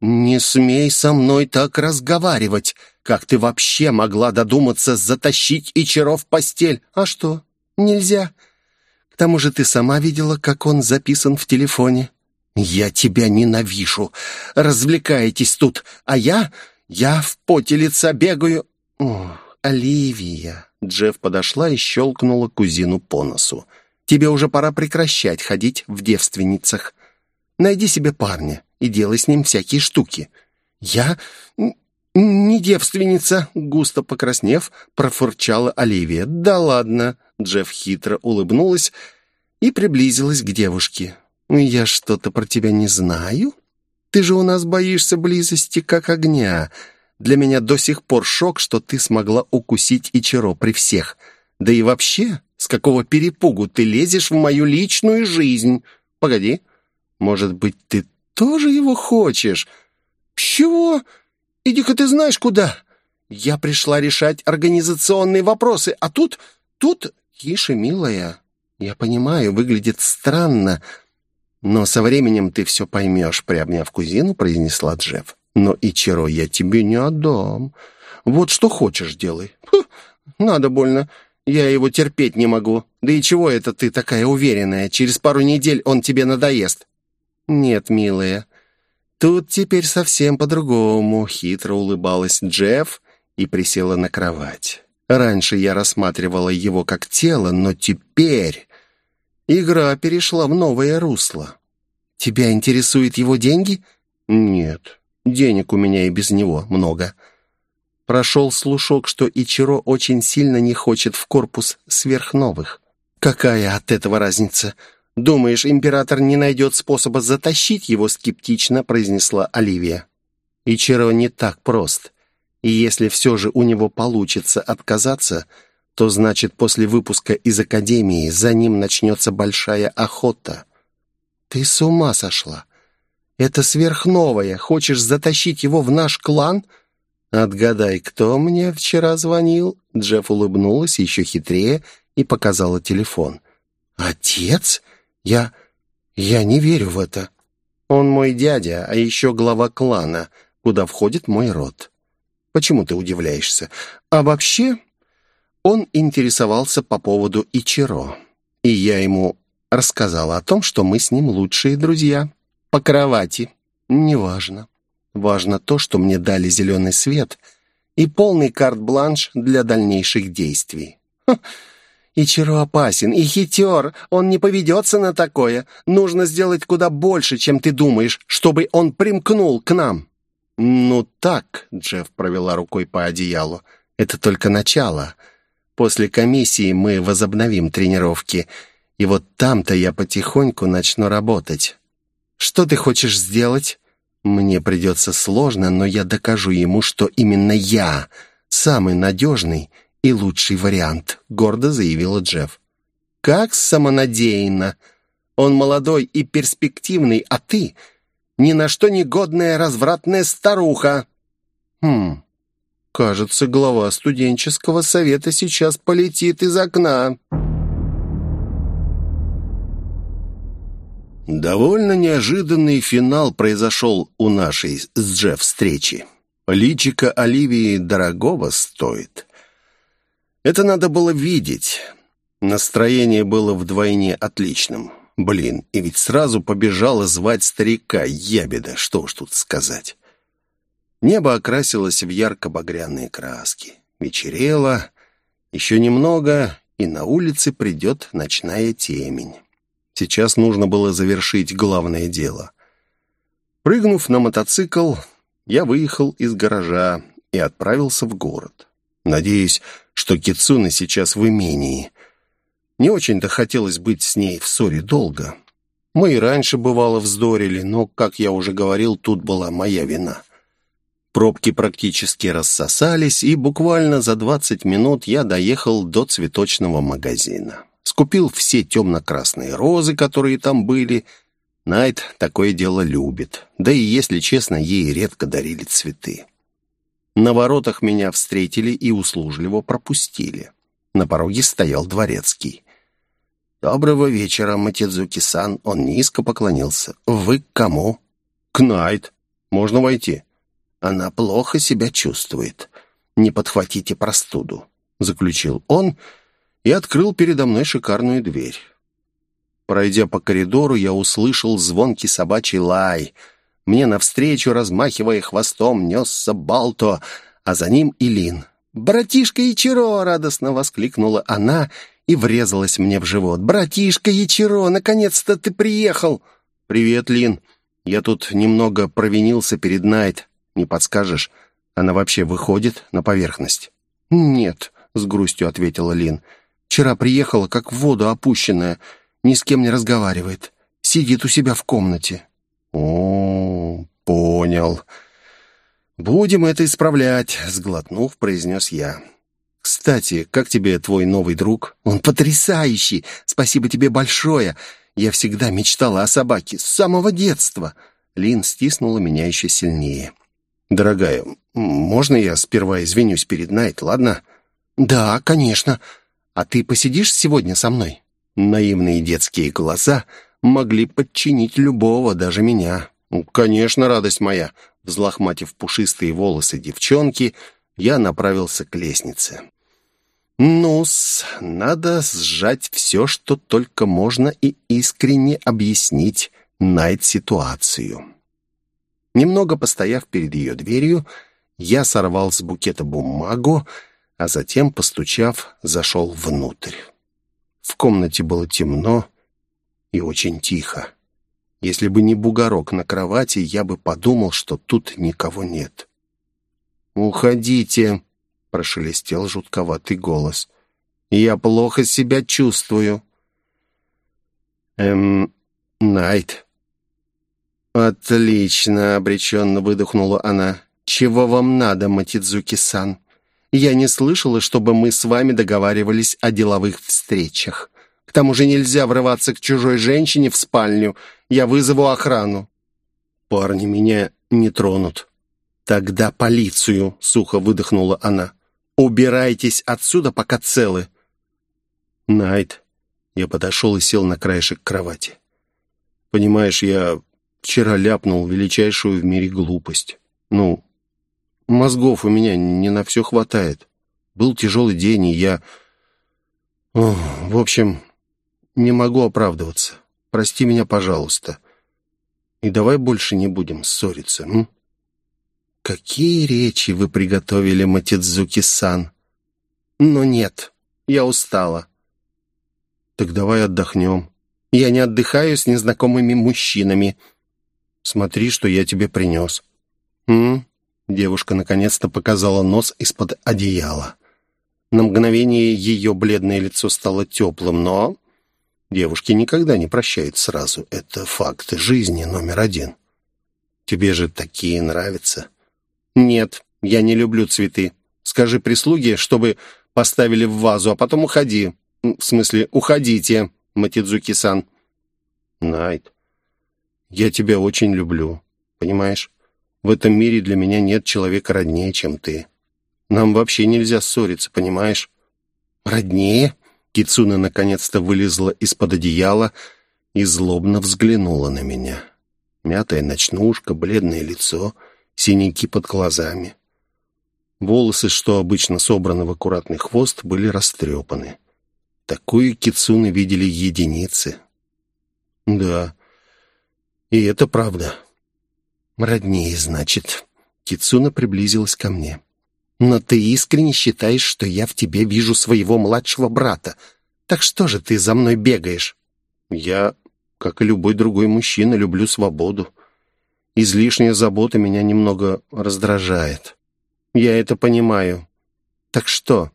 «Не смей со мной так разговаривать. Как ты вообще могла додуматься затащить Ичаро в постель? А что, нельзя? К тому же ты сама видела, как он записан в телефоне. Я тебя ненавижу. Развлекаетесь тут, а я...» Я в поте лица бегаю...» «О, Оливия!» Джефф подошла и щелкнула кузину по носу. «Тебе уже пора прекращать ходить в девственницах. Найди себе парня и делай с ним всякие штуки». «Я не девственница», — густо покраснев, профурчала Оливия. «Да ладно», — Джефф хитро улыбнулась и приблизилась к девушке. «Я что-то про тебя не знаю?» Ты же у нас боишься близости, как огня. Для меня до сих пор шок, что ты смогла укусить Ичиро при всех. Да и вообще, с какого перепугу ты лезешь в мою личную жизнь? Погоди, может быть, ты тоже его хочешь? Чего? Иди-ка ты знаешь куда. Я пришла решать организационные вопросы, а тут... Тут... Тише, милая. Я понимаю, выглядит странно, «Но со временем ты все поймешь», — приобняв кузину, произнесла Джефф. «Но Ичиро я тебе не отдам. Вот что хочешь делай». Фу, «Надо больно. Я его терпеть не могу. Да и чего это ты такая уверенная? Через пару недель он тебе надоест». «Нет, милая, тут теперь совсем по-другому», — хитро улыбалась Джефф и присела на кровать. «Раньше я рассматривала его как тело, но теперь...» Игра перешла в новое русло. Тебя интересуют его деньги? Нет, денег у меня и без него много. Прошел слушок, что Ичиро очень сильно не хочет в корпус сверхновых. Какая от этого разница? Думаешь, император не найдет способа затащить его, скептично произнесла Оливия. Ичиро не так прост. И если все же у него получится отказаться, то значит после выпуска из академии за ним начнется большая охота. Ты с ума сошла? Это сверхновое. Хочешь затащить его в наш клан? Отгадай, кто мне вчера звонил? Джефф улыбнулась еще хитрее и показала телефон. Отец? Я... я не верю в это. Он мой дядя, а еще глава клана, куда входит мой род. Почему ты удивляешься? А вообще, он интересовался по поводу Ичиро, и я ему рассказала о том, что мы с ним лучшие друзья. По кровати. Неважно. Важно то, что мне дали зеленый свет и полный карт-бланш для дальнейших действий. Ха. Ичиро опасен и хитер. Он не поведется на такое. Нужно сделать куда больше, чем ты думаешь, чтобы он примкнул к нам. «Ну так», — Джефф провела рукой по одеялу, — «это только начало. После комиссии мы возобновим тренировки, и вот там-то я потихоньку начну работать. Что ты хочешь сделать?» «Мне придется сложно, но я докажу ему, что именно я самый надежный и лучший вариант», — гордо заявила Джефф. «Как самонадеянно! Он молодой и перспективный, а ты ни на что не годная развратная старуха!» «Хм, кажется, глава студенческого совета сейчас полетит из окна». Довольно неожиданный финал произошел у нашей с Джефф встречи. Личика Оливии дорогого стоит. Это надо было видеть. Настроение было вдвойне отличным. Блин, и ведь сразу побежала звать старика, ябеда, что уж тут сказать. Небо окрасилось в ярко-багряные краски. Вечерело, еще немного, и на улице придет ночная темень. Сейчас нужно было завершить главное дело. Прыгнув на мотоцикл, я выехал из гаража и отправился в город. Надеюсь, что Кицуна сейчас в имении. Не очень-то хотелось быть с ней в ссоре долго. Мы и раньше, бывало, вздорили, но, как я уже говорил, тут была моя вина. Пробки практически рассосались, и буквально за 20 минут я доехал до цветочного магазина. Скупил все темно-красные розы, которые там были. Найт такое дело любит. Да и, если честно, ей редко дарили цветы. На воротах меня встретили и услужливо пропустили. На пороге стоял дворецкий. «Доброго вечера, Матидзуки-сан!» Он низко поклонился. «Вы к кому?» «К Найт. Можно войти?» «Она плохо себя чувствует. Не подхватите простуду», — заключил он и открыл передо мной шикарную дверь. Пройдя по коридору, я услышал звонкий собачий лай — мне навстречу, размахивая хвостом, несся Балто, а за ним Илин. «Братишка Ичиро!» — радостно воскликнула она и врезалась мне в живот. «Братишка Ичиро, наконец-то ты приехал!» «Привет, Лин. Я тут немного провинился перед Найт. Не подскажешь, она вообще выходит на поверхность?» «Нет», — с грустью ответила Лин. «Вчера приехала, как в воду опущенная, ни с кем не разговаривает. Сидит у себя в комнате». «О, понял. Будем это исправлять», — сглотнув, произнес я. «Кстати, как тебе твой новый друг?» «Он потрясающий! Спасибо тебе большое! Я всегда мечтала о собаке, с самого детства!» Лин стиснула меня еще сильнее. «Дорогая, можно я сперва извинюсь перед Найт, ладно?» «Да, конечно. А ты посидишь сегодня со мной?» Наивные детские глаза — могли подчинить любого, даже меня. Ну, «Конечно, радость моя!» Взлохматив пушистые волосы девчонки, я направился к лестнице. «Ну-с, надо сжать все, что только можно, и искренне объяснить Найт ситуацию». Немного постояв перед ее дверью, я сорвал с букета бумагу, а затем, постучав, зашел внутрь. В комнате было темно, и очень тихо. Если бы не бугорок на кровати, я бы подумал, что тут никого нет. «Уходите!» — прошелестел жутковатый голос. «Я плохо себя чувствую». «Эм, Найт». «Отлично!» — обреченно выдохнула она. «Чего вам надо, Матидзуки-сан? Я не слышала, чтобы мы с вами договаривались о деловых встречах. К тому же нельзя врываться к чужой женщине в спальню. Я вызову охрану». «Парни меня не тронут». «Тогда полицию», — сухо выдохнула она. «Убирайтесь отсюда, пока целы». «Найт». Я подошел и сел на краешек кровати. «Понимаешь, я вчера ляпнул величайшую в мире глупость. Ну, мозгов у меня не на все хватает. Был тяжелый день, и я... О, в общем, не могу оправдываться. Прости меня, пожалуйста. И давай больше не будем ссориться, м? Какие речи вы приготовили, Матидзуки-сан? Но нет, я устала. Так давай отдохнем. Я не отдыхаю с незнакомыми мужчинами. Смотри, что я тебе принес. М? Девушка наконец-то показала нос из-под одеяла. На мгновение ее бледное лицо стало теплым, но... Девушки никогда не прощают сразу. Это факт жизни номер один. Тебе же такие нравятся. Нет, я не люблю цветы. Скажи прислуге, чтобы поставили в вазу, а потом уходи. В смысле, уходите, Матидзуки-сан. Найт, я тебя очень люблю, понимаешь? В этом мире для меня нет человека роднее, чем ты. Нам вообще нельзя ссориться, понимаешь? Роднее? Кицуна наконец-то вылезла из-под одеяла и злобно взглянула на меня. Мятая ночнушка, бледное лицо, синяки под глазами. Волосы, что обычно собраны в аккуратный хвост, были растрепаны. Такую кицуны видели единицы. Да, и это правда. Роднее, значит. Кицуна приблизилась ко мне. Но ты искренне считаешь, что я в тебе вижу своего младшего брата. Так что же ты за мной бегаешь? Я, как и любой другой мужчина, люблю свободу. Излишняя забота меня немного раздражает. Я это понимаю. Так что,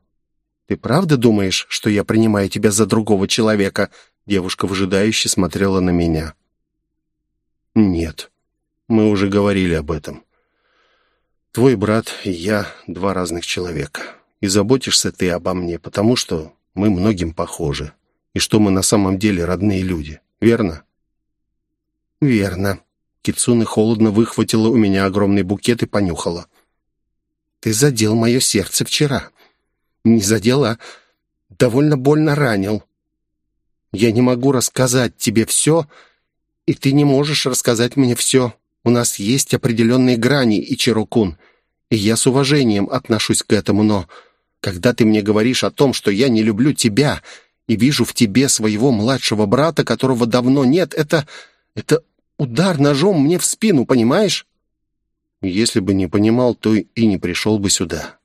ты правда думаешь, что я принимаю тебя за другого человека?» Девушка выжидающе смотрела на меня. «Нет, мы уже говорили об этом. Твой брат и я — два разных человека. И заботишься ты обо мне, потому что мы многим похожи, и что мы на самом деле родные люди, верно?» «Верно». Кицуны холодно выхватила у меня огромный букет и понюхала. Ты задел мое сердце вчера. Не задел, а довольно больно ранил. Я не могу рассказать тебе все, и ты не можешь рассказать мне все. У нас есть определенные грани, Ичирокун, и я с уважением отношусь к этому, но когда ты мне говоришь о том, что я не люблю тебя и вижу в тебе своего младшего брата, которого давно нет, это... это удар ножом мне в спину, понимаешь? Если бы не понимал, то и не пришел бы сюда.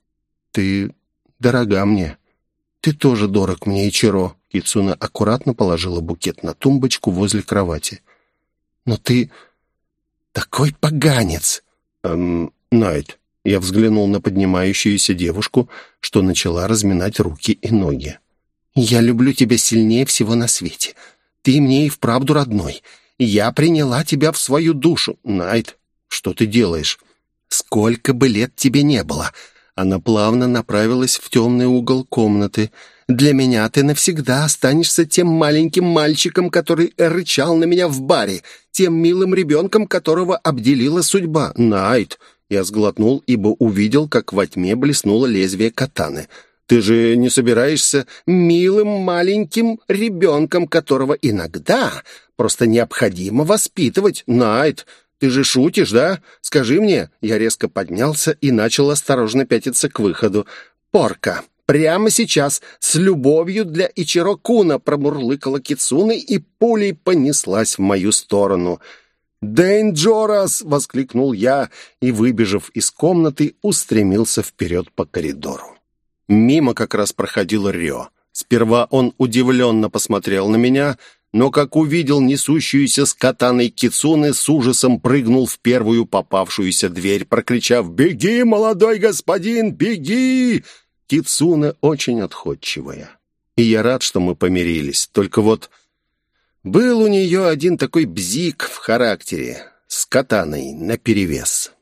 Ты дорога мне. Ты тоже дорог мне, Ичиро. Кицуна аккуратно положила букет на тумбочку возле кровати. Но ты такой поганец. Эм, Найт. Я взглянул на поднимающуюся девушку, что начала разминать руки и ноги. «Я люблю тебя сильнее всего на свете. Ты мне и вправду родной. Я приняла тебя в свою душу. Найт, что ты делаешь? Сколько бы лет тебе не было!» Она плавно направилась в темный угол комнаты. «Для меня ты навсегда останешься тем маленьким мальчиком, который рычал на меня в баре, тем милым ребенком, которого обделила судьба. Найт!» Я сглотнул, ибо увидел, как во тьме блеснуло лезвие катаны. «Ты же не собираешься милым маленьким ребенком, которого иногда просто необходимо воспитывать, Найт!» Ты же шутишь, да? Скажи мне». Я резко поднялся и начал осторожно пятиться к выходу. «Порка!» Прямо сейчас, с любовью для Ичирокуна, промурлыкала Кицуны и пулей понеслась в мою сторону. «Дейнджорас!» — воскликнул я и, выбежав из комнаты, устремился вперед по коридору. Мимо как раз проходил Рио. Сперва он удивленно посмотрел на меня, но как увидел несущуюся с катаной кицуны, с ужасом прыгнул в первую попавшуюся дверь, прокричав «Беги, молодой господин, беги!» Кицуна очень отходчивая. И я рад, что мы помирились. Только вот был у нее один такой бзик в характере, с катаной наперевес.